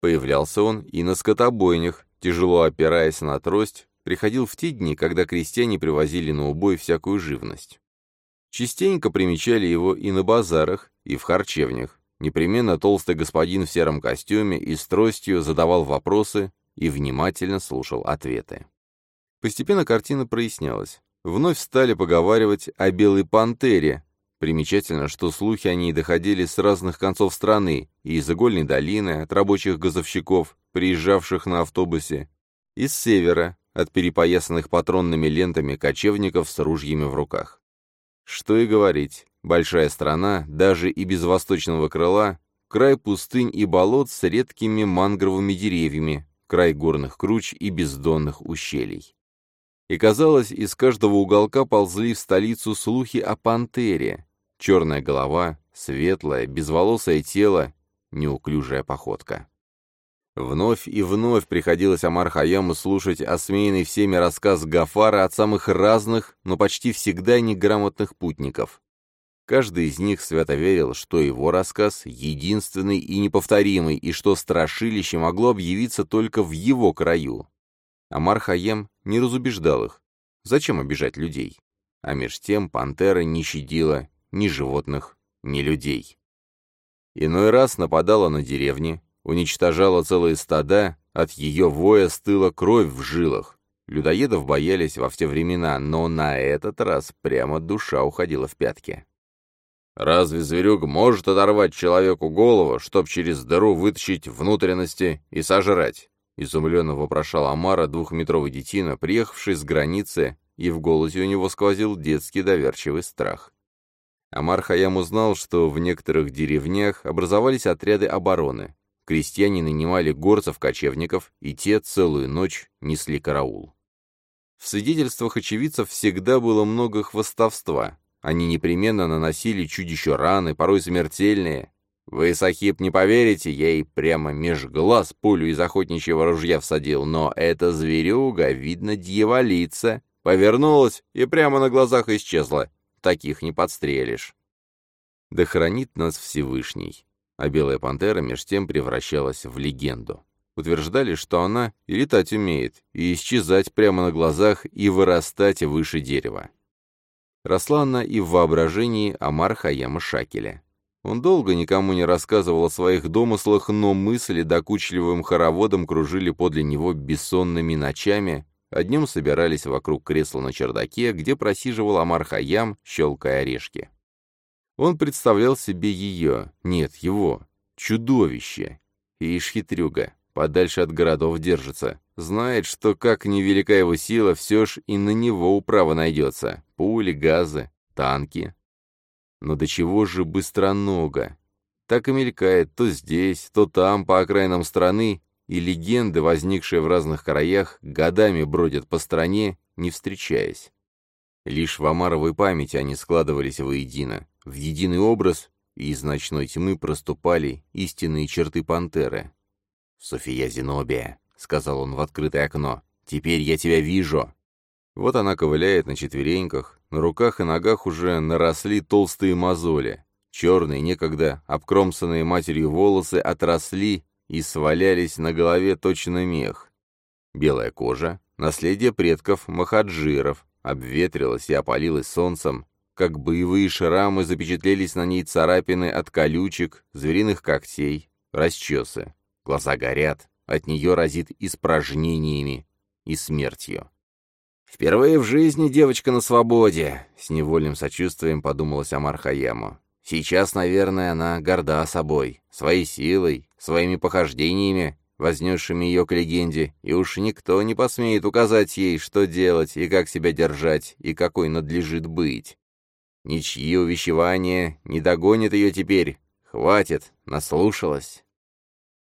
Появлялся он и на скотобойнях, тяжело опираясь на трость, приходил в те дни, когда крестьяне привозили на убой всякую живность. Частенько примечали его и на базарах, и в харчевнях. Непременно толстый господин в сером костюме и с тростью задавал вопросы и внимательно слушал ответы. Постепенно картина прояснялась. Вновь стали поговаривать о белой пантере. Примечательно, что слухи о ней доходили с разных концов страны, и из Игольной долины, от рабочих газовщиков, приезжавших на автобусе, и с севера, от перепоясанных патронными лентами кочевников с ружьями в руках. Что и говорить, большая страна, даже и без восточного крыла, край пустынь и болот с редкими мангровыми деревьями, край горных круч и бездонных ущелий. И, казалось, из каждого уголка ползли в столицу слухи о пантере. Черная голова, светлое, безволосое тело, неуклюжая походка. Вновь и вновь приходилось Амар Хаяму слушать осмеянный всеми рассказ Гафара от самых разных, но почти всегда неграмотных путников. Каждый из них свято верил, что его рассказ единственный и неповторимый, и что страшилище могло объявиться только в его краю. Амар Хаем не разубеждал их. Зачем обижать людей? А меж тем пантера не щадила ни животных, ни людей. Иной раз нападала на деревни, уничтожала целые стада, от ее воя стыла кровь в жилах. Людоедов боялись во все времена, но на этот раз прямо душа уходила в пятки. Разве зверюг может оторвать человеку голову, чтоб через дыру вытащить внутренности и сожрать? Изумленно вопрошал Амара двухметровый детина, приехавший с границы, и в голосе у него сквозил детский доверчивый страх. Амар Хаям узнал, что в некоторых деревнях образовались отряды обороны. Крестьяне нанимали горцев-кочевников, и те целую ночь несли караул. В свидетельствах очевидцев всегда было много хвостовства, они непременно наносили чудищу раны, порой смертельные. Вы, Сахиб, не поверите, я ей прямо меж глаз пулю из охотничьего ружья всадил, но эта зверюга, видно, дьяволица, повернулась и прямо на глазах исчезла. Таких не подстрелишь. Да хранит нас Всевышний. А белая пантера меж тем превращалась в легенду. Утверждали, что она и летать умеет, и исчезать прямо на глазах, и вырастать выше дерева. Росла она и в воображении Амар Хаяма Шакеля. Он долго никому не рассказывал о своих домыслах, но мысли докучливым хороводом кружили подле него бессонными ночами, а днем собирались вокруг кресла на чердаке, где просиживал Амар Хаям, щелкая орешки. Он представлял себе ее, нет, его, чудовище. И хитрюга, подальше от городов держится, Знает, что как невелика его сила, все ж и на него управа найдется. Пули, газы, танки. Но до чего же быстронога? Так и мелькает то здесь, то там, по окраинам страны, и легенды, возникшие в разных краях, годами бродят по стране, не встречаясь. Лишь в Амаровой памяти они складывались воедино, в единый образ, и из ночной тьмы проступали истинные черты пантеры. София Зенобия, — сказал он в открытое окно. «Теперь я тебя вижу!» Вот она ковыляет на четвереньках, на руках и ногах уже наросли толстые мозоли. Черные, некогда обкромсанные матерью волосы отросли и свалялись на голове точно мех. Белая кожа, наследие предков махаджиров, обветрилась и опалилась солнцем, как боевые шрамы запечатлелись на ней царапины от колючек, звериных когтей, расчесы. Глаза горят, от нее разит испражнениями и смертью. «Впервые в жизни девочка на свободе», — с невольным сочувствием подумалась Амар Хаяму. «Сейчас, наверное, она горда собой, своей силой, своими похождениями, вознесшими ее к легенде, и уж никто не посмеет указать ей, что делать и как себя держать, и какой надлежит быть. Ничьи увещевания не догонят ее теперь. Хватит, наслушалась».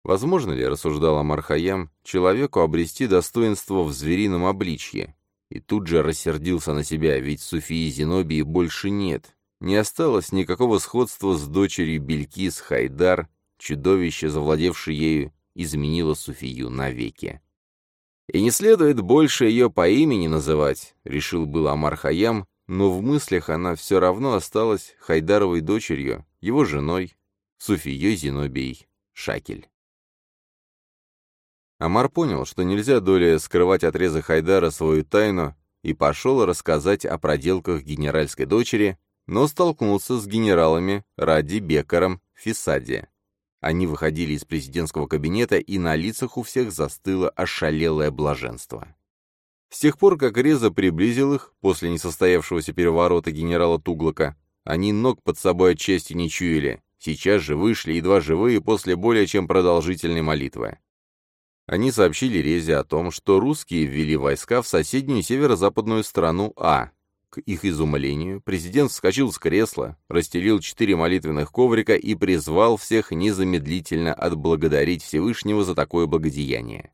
Возможно ли, рассуждал Амар Хаям, человеку обрести достоинство в зверином обличье? И тут же рассердился на себя, ведь Суфии Зенобии больше нет. Не осталось никакого сходства с дочерью Белькис Хайдар, чудовище, завладевшее ею, изменило Суфию навеки. «И не следует больше ее по имени называть», — решил был Амар Хаям, но в мыслях она все равно осталась Хайдаровой дочерью, его женой, Суфией Зенобией Шакель. Амар понял, что нельзя долей скрывать от Реза Хайдара свою тайну, и пошел рассказать о проделках генеральской дочери, но столкнулся с генералами Ради Бекаром Фисади. Они выходили из президентского кабинета, и на лицах у всех застыло ошалелое блаженство. С тех пор, как Реза приблизил их, после несостоявшегося переворота генерала Туглока, они ног под собой отчасти не чуяли, сейчас же вышли едва живые после более чем продолжительной молитвы. Они сообщили Резе о том, что русские ввели войска в соседнюю северо-западную страну А. К их изумлению, президент вскочил с кресла, расстелил четыре молитвенных коврика и призвал всех незамедлительно отблагодарить Всевышнего за такое благодеяние.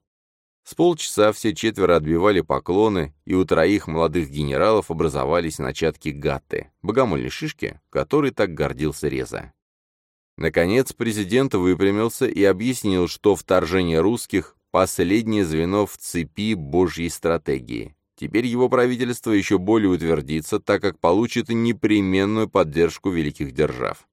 С полчаса все четверо отбивали поклоны, и у троих молодых генералов образовались начатки гатты, богомольной шишки, которой так гордился Реза. Наконец президент выпрямился и объяснил, что вторжение русских – последнее звено в цепи Божьей стратегии. Теперь его правительство еще более утвердится, так как получит непременную поддержку великих держав.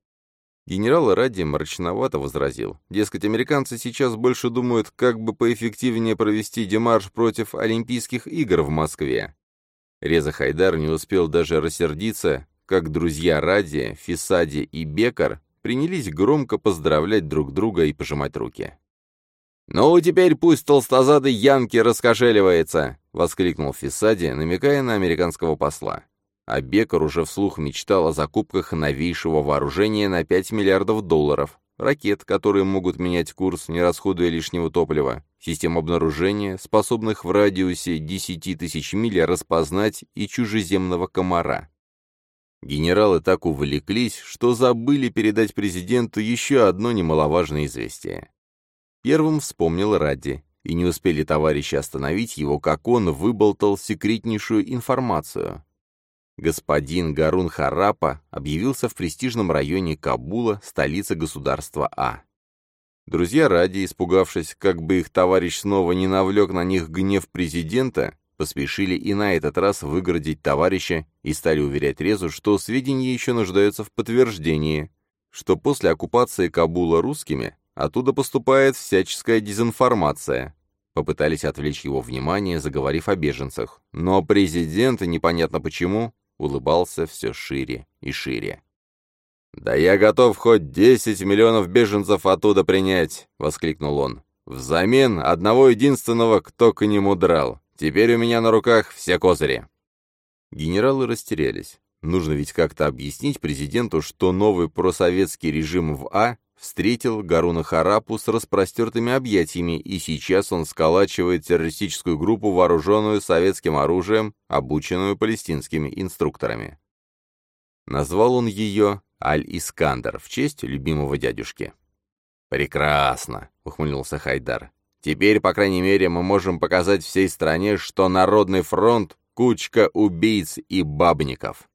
Генерал Ради мрачновато возразил. Дескать, американцы сейчас больше думают, как бы поэффективнее провести демарш против Олимпийских игр в Москве. Реза Хайдар не успел даже рассердиться, как друзья Ради, Фисади и Бекар принялись громко поздравлять друг друга и пожимать руки. «Ну, теперь пусть толстозадый Янки раскошеливается!» — воскликнул Фисади, намекая на американского посла а Бекар уже вслух мечтал о закупках новейшего вооружения на 5 миллиардов долларов, ракет, которые могут менять курс, не расходуя лишнего топлива, систем обнаружения, способных в радиусе 10 тысяч миль распознать и чужеземного комара. Генералы так увлеклись, что забыли передать президенту еще одно немаловажное известие. Первым вспомнил Радди, и не успели товарищи остановить его, как он выболтал секретнейшую информацию, господин Гарун Харапа объявился в престижном районе Кабула, столице государства А. Друзья ради, испугавшись, как бы их товарищ снова не навлек на них гнев президента, поспешили и на этот раз выгородить товарища и стали уверять Резу, что сведения еще нуждаются в подтверждении, что после оккупации Кабула русскими оттуда поступает всяческая дезинформация. Попытались отвлечь его внимание, заговорив о беженцах. Но президент, непонятно почему, улыбался все шире и шире. «Да я готов хоть десять миллионов беженцев оттуда принять!» — воскликнул он. «Взамен одного единственного, кто к нему драл. Теперь у меня на руках все козыри!» Генералы растерялись. Нужно ведь как-то объяснить президенту, что новый просоветский режим в А встретил Гаруна Харапу с распростертыми объятиями, и сейчас он сколачивает террористическую группу, вооруженную советским оружием, обученную палестинскими инструкторами. Назвал он ее Аль-Искандер в честь любимого дядюшки. «Прекрасно!» — ухмыльнулся Хайдар. «Теперь, по крайней мере, мы можем показать всей стране, что Народный фронт — кучка убийц и бабников!»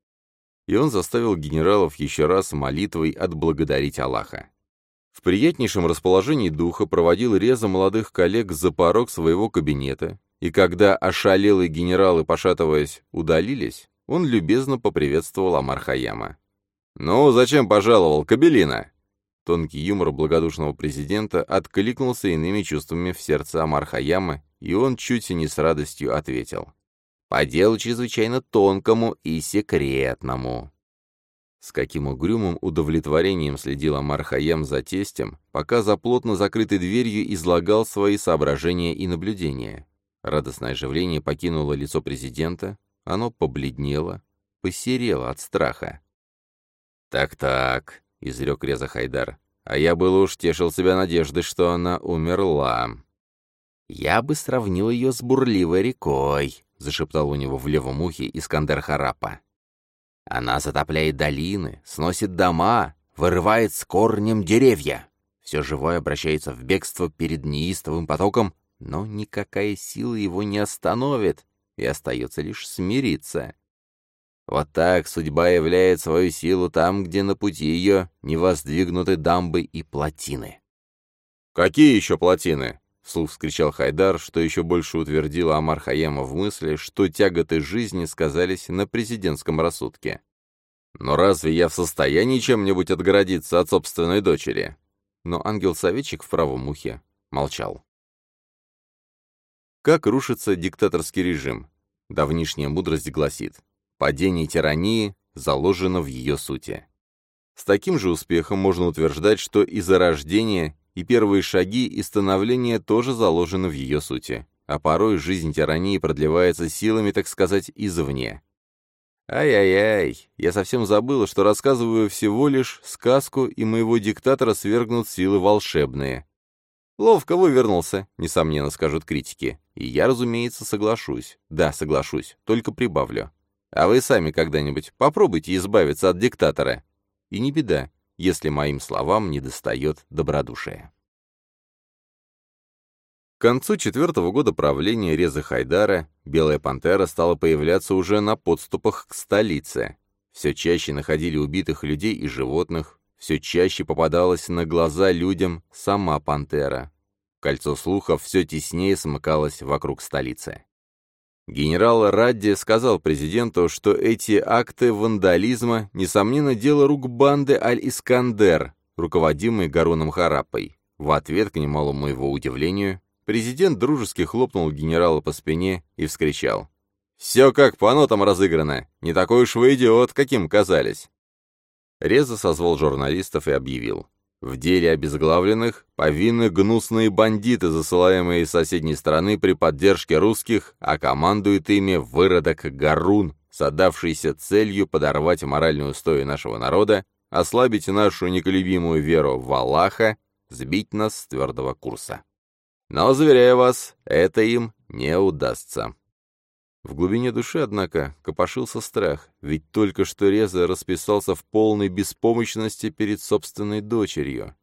И он заставил генералов еще раз молитвой отблагодарить Аллаха. В приятнейшем расположении духа проводил Реза молодых коллег за порог своего кабинета, и когда ошалелые генералы, пошатываясь, удалились, он любезно поприветствовал Амар Хаяма. «Ну, зачем пожаловал, Кабелина?» Тонкий юмор благодушного президента откликнулся иными чувствами в сердце Амар Хаяма, и он чуть не с радостью ответил. «По делу чрезвычайно тонкому и секретному». С каким угрюмым удовлетворением следил Амар Хаям за тестем, пока за плотно закрытой дверью излагал свои соображения и наблюдения. Радостное оживление покинуло лицо президента, оно побледнело, посерело от страха. «Так-так», — изрек Реза Хайдар, — «а я был уж тешил себя надеждой, что она умерла». «Я бы сравнил ее с бурливой рекой», — зашептал у него в левом ухе Искандер Харапа. Она затопляет долины, сносит дома, вырывает с корнем деревья. Все живое обращается в бегство перед неистовым потоком, но никакая сила его не остановит, и остается лишь смириться. Вот так судьба являет свою силу там, где на пути ее не воздвигнуты дамбы и плотины. «Какие еще плотины?» — вслух вскричал Хайдар, что еще больше утвердило Амар Хаяма в мысли, что тяготы жизни сказались на президентском рассудке. «Но разве я в состоянии чем-нибудь отгородиться от собственной дочери?» Но ангел-советчик в правом ухе молчал. Как рушится диктаторский режим? Давнишняя мудрость гласит, падение тирании заложено в ее сути. С таким же успехом можно утверждать, что и зарождение, и первые шаги и становление тоже заложены в ее сути. а порой жизнь тирании продлевается силами, так сказать, извне. Ай-яй-яй, я совсем забыл, что рассказываю всего лишь сказку, и моего диктатора свергнут силы волшебные. Ловко вывернулся, несомненно, скажут критики. И я, разумеется, соглашусь. Да, соглашусь, только прибавлю. А вы сами когда-нибудь попробуйте избавиться от диктатора. И не беда, если моим словам недостает добродушия. К концу четвертого года правления Реза Хайдара Белая пантера стала появляться уже на подступах к столице. Все чаще находили убитых людей и животных, все чаще попадалась на глаза людям сама пантера. Кольцо слухов все теснее смыкалось вокруг столицы. Генерал Радди сказал президенту, что эти акты вандализма, несомненно, дело рук банды Аль-Искандер, руководимой Гаруном Харапой. В ответ, к немалому его удивлению, Президент дружески хлопнул генерала по спине и вскричал. «Все как по нотам разыграно. Не такой уж вы идиот, каким казались». Реза созвал журналистов и объявил. В деле обезглавленных повинны гнусные бандиты, засылаемые из соседней страны при поддержке русских, а командует ими выродок Гарун, задавшийся целью подорвать моральную устою нашего народа, ослабить нашу неколебимую веру в Аллаха, сбить нас с твердого курса. Но, заверяю вас, это им не удастся. В глубине души, однако, копошился страх, ведь только что Реза расписался в полной беспомощности перед собственной дочерью.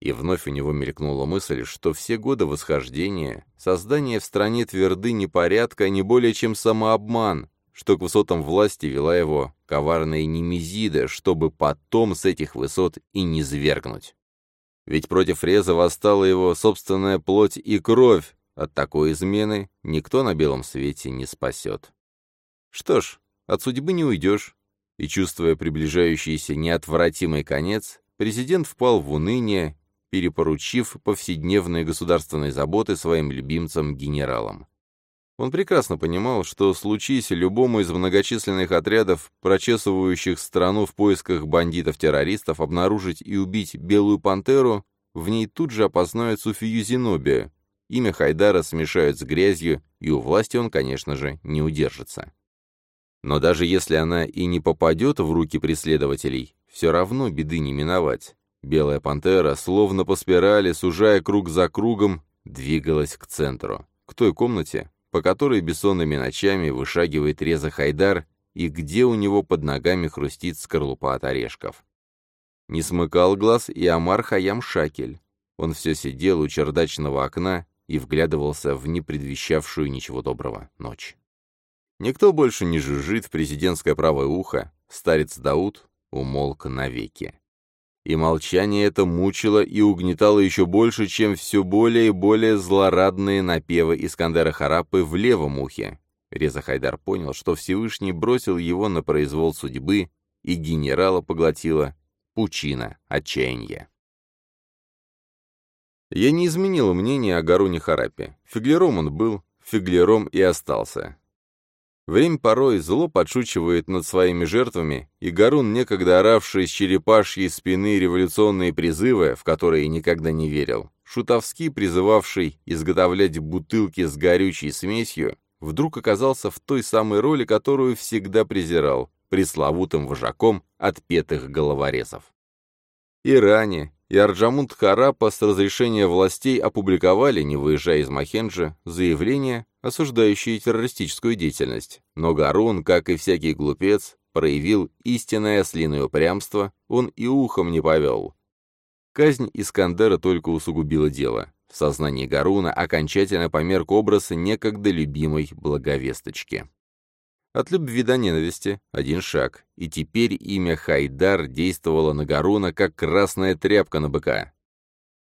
И вновь у него мелькнула мысль, что все годы восхождения, создание в стране твердыни порядка не более чем самообман, что к высотам власти вела его коварная Немезида, чтобы потом с этих высот и не свергнуть. Ведь против Реза восстала его собственная плоть и кровь. От такой измены никто на белом свете не спасет. Что ж, от судьбы не уйдешь. И, чувствуя приближающийся неотвратимый конец, президент впал в уныние, перепоручив повседневные государственные заботы своим любимцам-генералам. Он прекрасно понимал, что случись любому из многочисленных отрядов, прочесывающих страну в поисках бандитов-террористов, обнаружить и убить Белую Пантеру, в ней тут же опознают Суфию Зенобию. Имя Хайдара смешают с грязью, и у власти он, конечно же, не удержится. Но даже если она и не попадет в руки преследователей, все равно беды не миновать. Белая пантера, словно по спирали, сужая круг за кругом, двигалась к центру, к той комнате, по которой бессонными ночами вышагивает Реза Хайдар и где у него под ногами хрустит скорлупа от орешков. Не смыкал глаз и Амар Хаям Шакель. Он все сидел у чердачного окна и вглядывался в непредвещавшую ничего доброго ночь. Никто больше не жужжит в президентское правое ухо, старец Дауд умолк навеки. И молчание это мучило и угнетало еще больше, чем все более и более злорадные напевы Искандера Харапы в левом ухе. Реза Хайдар понял, что Всевышний бросил его на произвол судьбы, и генерала поглотила пучина отчаяния. Я не изменил мнение о Гаруне Харапе. Фиглером он был, фиглером и остался. Время порой зло подшучивает над своими жертвами, и Гарун, некогда оравший с черепашьей спины революционные призывы, в которые никогда не верил, шутовски призывавший изготовлять бутылки с горючей смесью, вдруг оказался в той самой роли, которую всегда презирал, пресловутым вожаком отпетых головорезов. И ранее, и Арджамунд Харапа с разрешения властей опубликовали, не выезжая из Махенджа, заявление осуждающие террористическую деятельность, но Гарун, как и всякий глупец, проявил истинное ослиное упрямство, он и ухом не повел. Казнь Искандера только усугубила дело. В сознании Гаруна окончательно померк образ некогда любимой благовесточки. От любви до ненависти один шаг, и теперь имя Хайдар действовало на Гаруна, как красная тряпка на быка.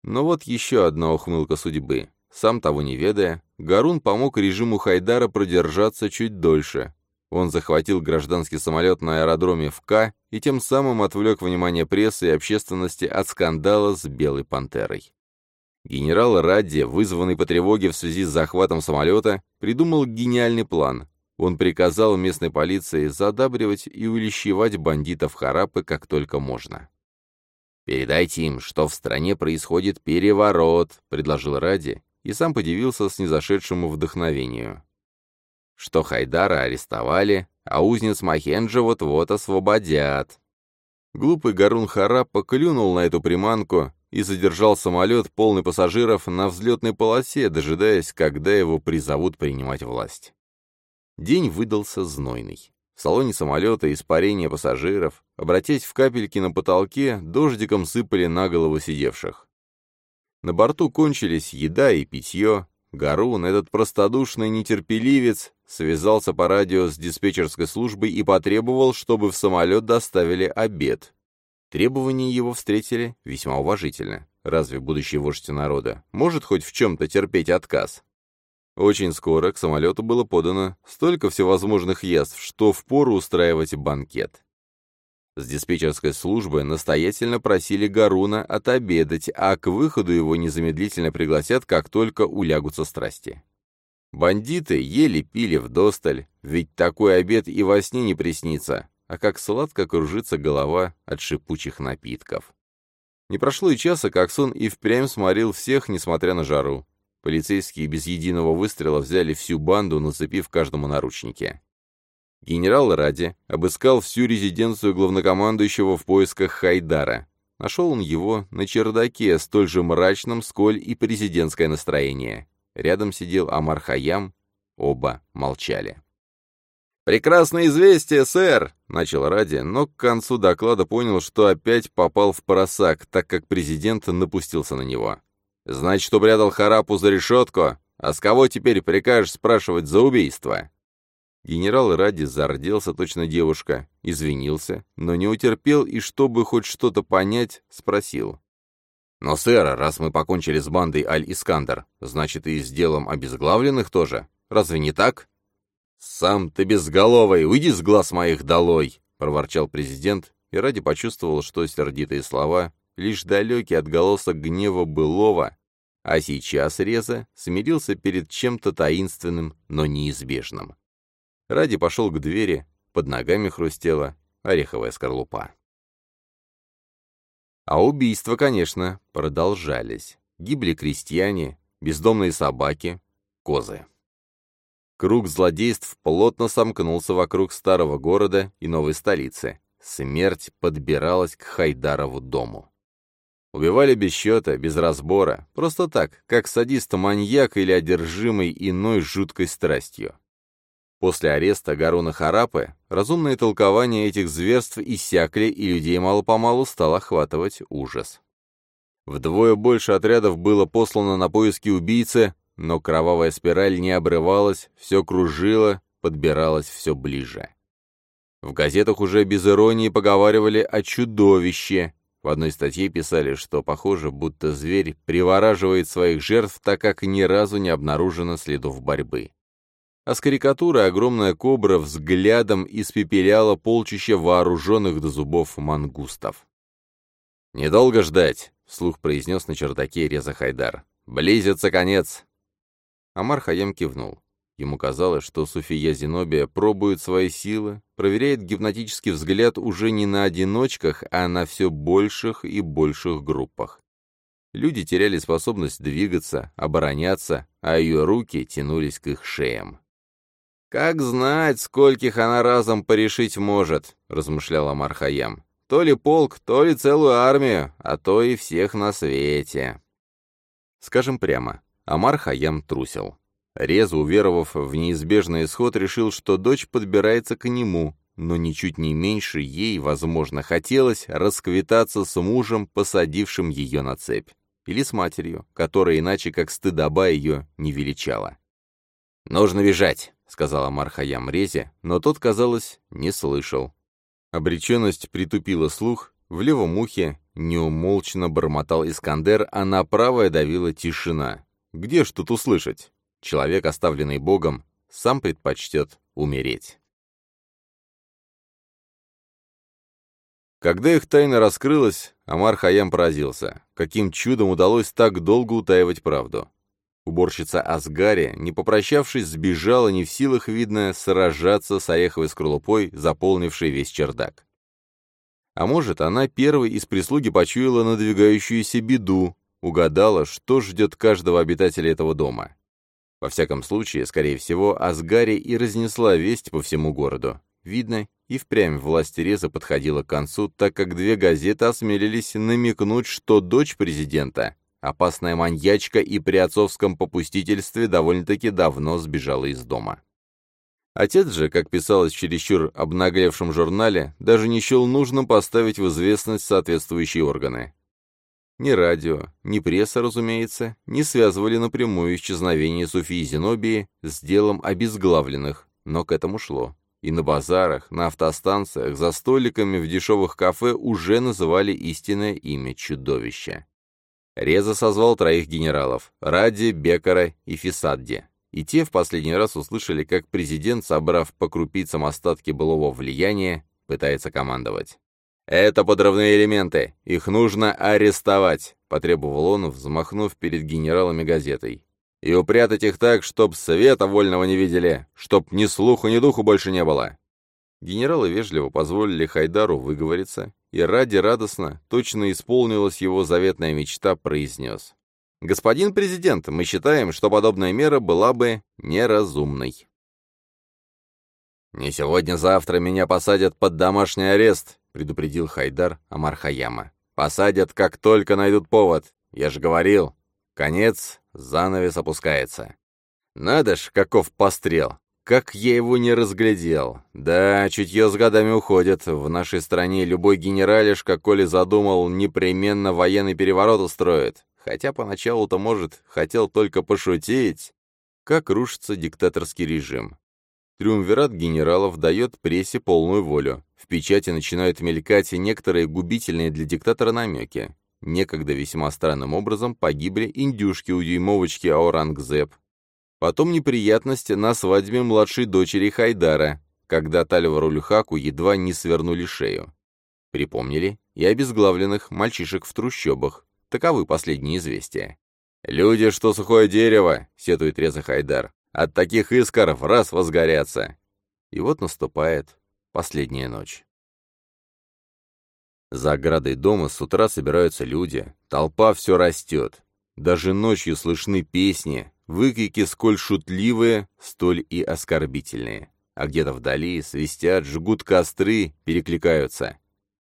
Но вот еще одна ухмылка судьбы. Сам того не ведая, Гарун помог режиму Хайдара продержаться чуть дольше. Он захватил гражданский самолет на аэродроме в К и тем самым отвлек внимание прессы и общественности от скандала с Белой Пантерой. Генерал Радди, вызванный по тревоге в связи с захватом самолета, придумал гениальный план. Он приказал местной полиции задабривать и улещевать бандитов Харапы как только можно. «Передайте им, что в стране происходит переворот», — предложил Ради, и сам подивился снизошедшему вдохновению. Что Хайдара арестовали, а узниц Махенджа вот-вот освободят. Глупый Гарун Харап поклюнул на эту приманку и задержал самолет, полный пассажиров, на взлетной полосе, дожидаясь, когда его призовут принимать власть. День выдался знойный. В салоне самолета испарение пассажиров, обратясь в капельки на потолке, дождиком сыпали на голову сидевших. На борту кончились еда и питье. Гарун, этот простодушный нетерпеливец, связался по радио с диспетчерской службой и потребовал, чтобы в самолет доставили обед. Требования его встретили весьма уважительно. Разве будущий вождь народа может хоть в чем-то терпеть отказ? Очень скоро к самолету было подано столько всевозможных яств, что впору устраивать банкет. С диспетчерской службы настоятельно просили Гаруна отобедать, а к выходу его незамедлительно пригласят, как только улягутся страсти. Бандиты ели-пили вдосталь, ведь такой обед и во сне не приснится, а как сладко кружится голова от шипучих напитков. Не прошло и часа, как сон и впрямь сморил всех, несмотря на жару. Полицейские без единого выстрела взяли всю банду, нацепив каждому наручники. Генерал Ради обыскал всю резиденцию главнокомандующего в поисках Хайдара. Нашел он его на чердаке, столь же мрачном, сколь и президентское настроение. Рядом сидел Амар Хаям, оба молчали. «Прекрасное известие, сэр!» — начал Ради, но к концу доклада понял, что опять попал в поросак, так как президент напустился на него. «Значит, что прятал Харапу за решетку? А с кого теперь прикажешь спрашивать за убийство?» Генерал Ради зарделся точно девушка, извинился, но не утерпел и, чтобы хоть что-то понять, спросил. «Но, сэр, раз мы покончили с бандой Аль-Искандер, значит, и с делом обезглавленных тоже. Разве не так?» «Сам ты безголовый, уйди с глаз моих долой!» — проворчал президент, и Ради почувствовал, что сердитые слова — лишь далекий отголосок гнева былого, а сейчас Реза смирился перед чем-то таинственным, но неизбежным. Ради пошел к двери, под ногами хрустела ореховая скорлупа. А убийства, конечно, продолжались. Гибли крестьяне, бездомные собаки, козы. Круг злодейств плотно сомкнулся вокруг старого города и новой столицы. Смерть подбиралась к Хайдарову дому. Убивали без счета, без разбора, просто так, как садист-маньяк или одержимый иной жуткой страстью. После ареста Гаруна Харапы разумные толкования этих зверств иссякли, и людей мало-помалу стал охватывать ужас. Вдвое больше отрядов было послано на поиски убийцы, но кровавая спираль не обрывалась, все кружило, подбиралось все ближе. В газетах уже без иронии поговаривали о чудовище. В одной статье писали, что похоже, будто зверь привораживает своих жертв, так как ни разу не обнаружено следов борьбы а с карикатуры огромная кобра взглядом испепеляла полчища вооруженных до зубов мангустов. «Недолго ждать», — вслух произнес на чердаке Реза Хайдар. «Близится конец». Амар Хаям кивнул. Ему казалось, что Суфия Зенобия пробует свои силы, проверяет гипнотический взгляд уже не на одиночках, а на все больших и больших группах. Люди теряли способность двигаться, обороняться, а ее руки тянулись к их шеям. «Как знать, скольких она разом порешить может», — размышлял Амар Хаям. «То ли полк, то ли целую армию, а то и всех на свете». Скажем прямо, Амар Хаям трусил. Резу, уверовав в неизбежный исход, решил, что дочь подбирается к нему, но ничуть не меньше ей, возможно, хотелось расквитаться с мужем, посадившим ее на цепь, или с матерью, которая иначе как стыдоба ее не величала. «Нужно бежать», — сказала Мархаям Резе, но тот, казалось, не слышал. Обреченность притупила слух, в левом ухе неумолчно бормотал Искандер, а на правое давила тишина. Где ж тут услышать? Человек, оставленный Богом, сам предпочтет умереть. Когда их тайна раскрылась, Амар Хаям поразился. Каким чудом удалось так долго утаивать правду? Уборщица Асгари, не попрощавшись, сбежала, не в силах, видно, сражаться с ореховой скорлупой, заполнившей весь чердак. А может, она первой из прислуги почуяла надвигающуюся беду. угадала, что ждет каждого обитателя этого дома. Во всяком случае, скорее всего, Асгари и разнесла весть по всему городу. Видно, и впрямь власть Реза подходила к концу, так как две газеты осмелились намекнуть, что дочь президента, опасная маньячка и при отцовском попустительстве довольно-таки давно сбежала из дома. Отец же, как писалось в чересчур обнаглевшем журнале, даже не счел нужным поставить в известность соответствующие органы. Ни радио, ни пресса, разумеется, не связывали напрямую исчезновение Софии Зенобии с делом обезглавленных, но к этому шло. И на базарах, на автостанциях, за столиками в дешевых кафе уже называли истинное имя чудовища. Реза созвал троих генералов – Ради, Бекара и Фисадди. И те в последний раз услышали, как президент, собрав по крупицам остатки былого влияния, пытается командовать. «Это подрывные элементы. Их нужно арестовать», — потребовал он, взмахнув перед генералами газетой. «И упрятать их так, чтоб света вольного не видели, чтоб ни слуху, ни духу больше не было». Генералы вежливо позволили Хайдару выговориться, и ради радостно, точно исполнилась его заветная мечта, произнес. «Господин президент, мы считаем, что подобная мера была бы неразумной». «Не сегодня-завтра меня посадят под домашний арест», — предупредил Хайдар Амар Хаяма. «Посадят, как только найдут повод. Я же говорил. Конец, занавес опускается». «Надо ж, каков пострел! Как я его не разглядел! Да, чутье с годами уходит. В нашей стране любой генералишка, коли задумал, непременно военный переворот устроит. Хотя поначалу-то, может, хотел только пошутить. Как рушится диктаторский режим. Триумвират генералов дает прессе полную волю. В печати начинают мелькать некоторые губительные для диктатора намеки. Некогда весьма странным образом погибли индюшки у дюймовочки Аурангзеб. Потом неприятности на свадьбе младшей дочери Хайдара, когда Тальвару Люхаку едва не свернули шею. Припомнили и обезглавленных мальчишек в трущобах. Таковы последние известия. «Люди, что сухое дерево», — сетует Реза Хайдар. От таких искр в раз возгорятся. И вот наступает последняя ночь. За оградой дома с утра собираются люди, толпа все растет. Даже ночью слышны песни, выкрики сколь шутливые, столь и оскорбительные. А где-то вдали свистят, жгут костры, перекликаются.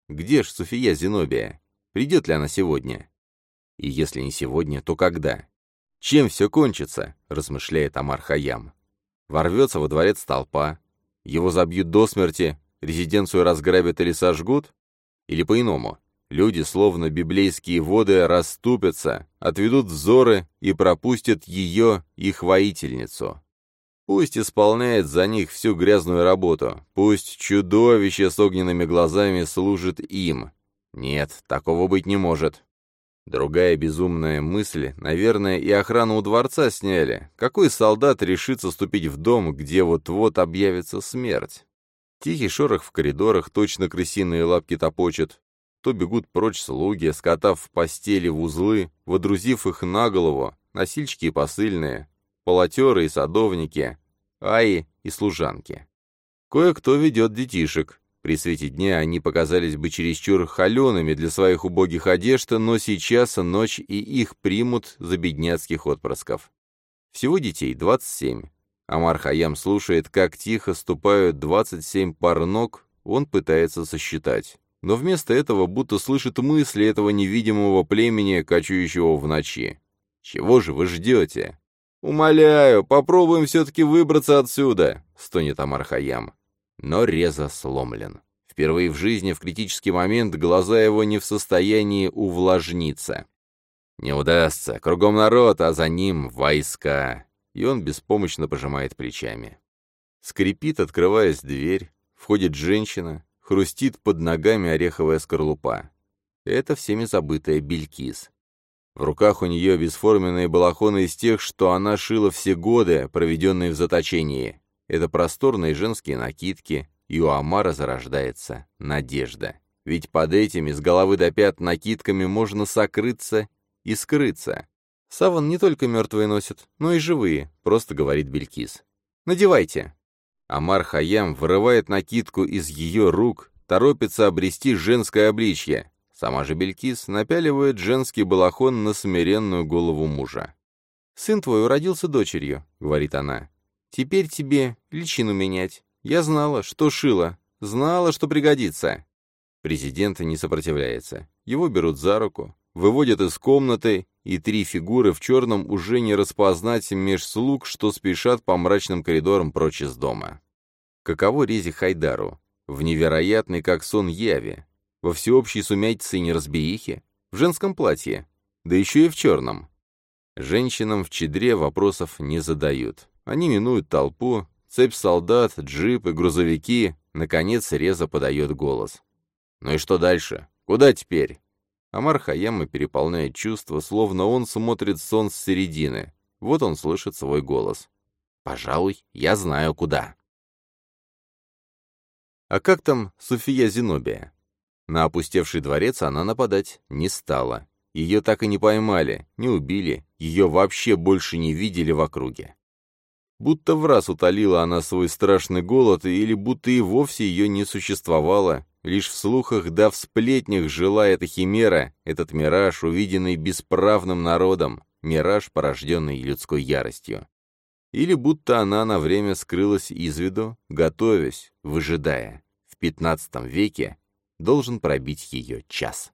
Где ж Суфия Зенобия? Придет ли она сегодня? И если не сегодня, то когда? «Чем все кончится?» — размышляет Амар Хаям. Ворвется во дворец толпа, его забьют до смерти, резиденцию разграбят или сожгут? Или по-иному? Люди, словно библейские воды, расступятся, отведут взоры и пропустят ее, их воительницу. Пусть исполняет за них всю грязную работу, пусть чудовище с огненными глазами служит им. Нет, такого быть не может. Другая безумная мысль, наверное, и охрану у дворца сняли. Какой солдат решится ступить в дом, где вот-вот объявится смерть? Тихий шорох в коридорах, точно крысиные лапки топочет. То бегут прочь слуги, скотав в постели в узлы, водрузив их на голову, носильщики и посыльные, полотеры и садовники, аи и служанки. Кое-кто ведет детишек, при свете дня они показались бы чересчур холеными для своих убогих одежд, но сейчас ночь и их примут за бедняцких отпрысков. Всего детей 27. Амар Хаям слушает, как тихо ступают 27 пар ног, он пытается сосчитать. Но вместо этого будто слышит мысли этого невидимого племени, кочующего в ночи. «Чего же вы ждете?» «Умоляю, попробуем все-таки выбраться отсюда», — стонет Амар Хаям но реза сломлен. Впервые в жизни в критический момент глаза его не в состоянии увлажниться. Не удастся, кругом народ, а за ним войска. И он беспомощно пожимает плечами. Скрипит, открываясь дверь, входит женщина, хрустит под ногами ореховая скорлупа. Это всеми забытая Белькис. В руках у нее бесформенные балахоны из тех, что она шила все годы, проведенные в заточении. Это просторные женские накидки, и у Амара зарождается надежда. Ведь под этими с головы до пят накидками можно сокрыться и скрыться. Саван не только мертвые носит, но и живые, просто говорит Белькис. «Надевайте». Амар Хаям вырывает накидку из ее рук, торопится обрести женское обличье. Сама же Белькис напяливает женский балахон на смиренную голову мужа. «Сын твой уродился дочерью», — говорит она. «Теперь тебе личину менять. Я знала, что шила, знала, что пригодится». Президент не сопротивляется. Его берут за руку, выводят из комнаты, и три фигуры в черном уже не распознать меж слуг, что спешат по мрачным коридорам прочь из дома. Каково Резе Хайдару? В невероятной, как сон, яве. Во всеобщей сумятице и неразберихе. В женском платье. Да еще и в черном. Женщинам в чедре вопросов не задают. Они минуют толпу, цепь солдат, джипы, грузовики. Наконец Реза подает голос. «Ну и что дальше? Куда теперь?» Амар Хаяма переполняет чувства, словно он смотрит сон с середины. Вот он слышит свой голос. «Пожалуй, я знаю, куда». А как там Суфия Зенобия? На опустевший дворец она нападать не стала. Ее так и не поймали, не убили, ее вообще больше не видели в округе. Будто в раз утолила она свой страшный голод, или будто и вовсе ее не существовало, лишь в слухах да в сплетнях жила эта химера, этот мираж, увиденный бесправным народом, мираж, порожденный людской яростью. Или будто она на время скрылась из виду, готовясь, выжидая. В пятнадцатом веке должен пробить ее час.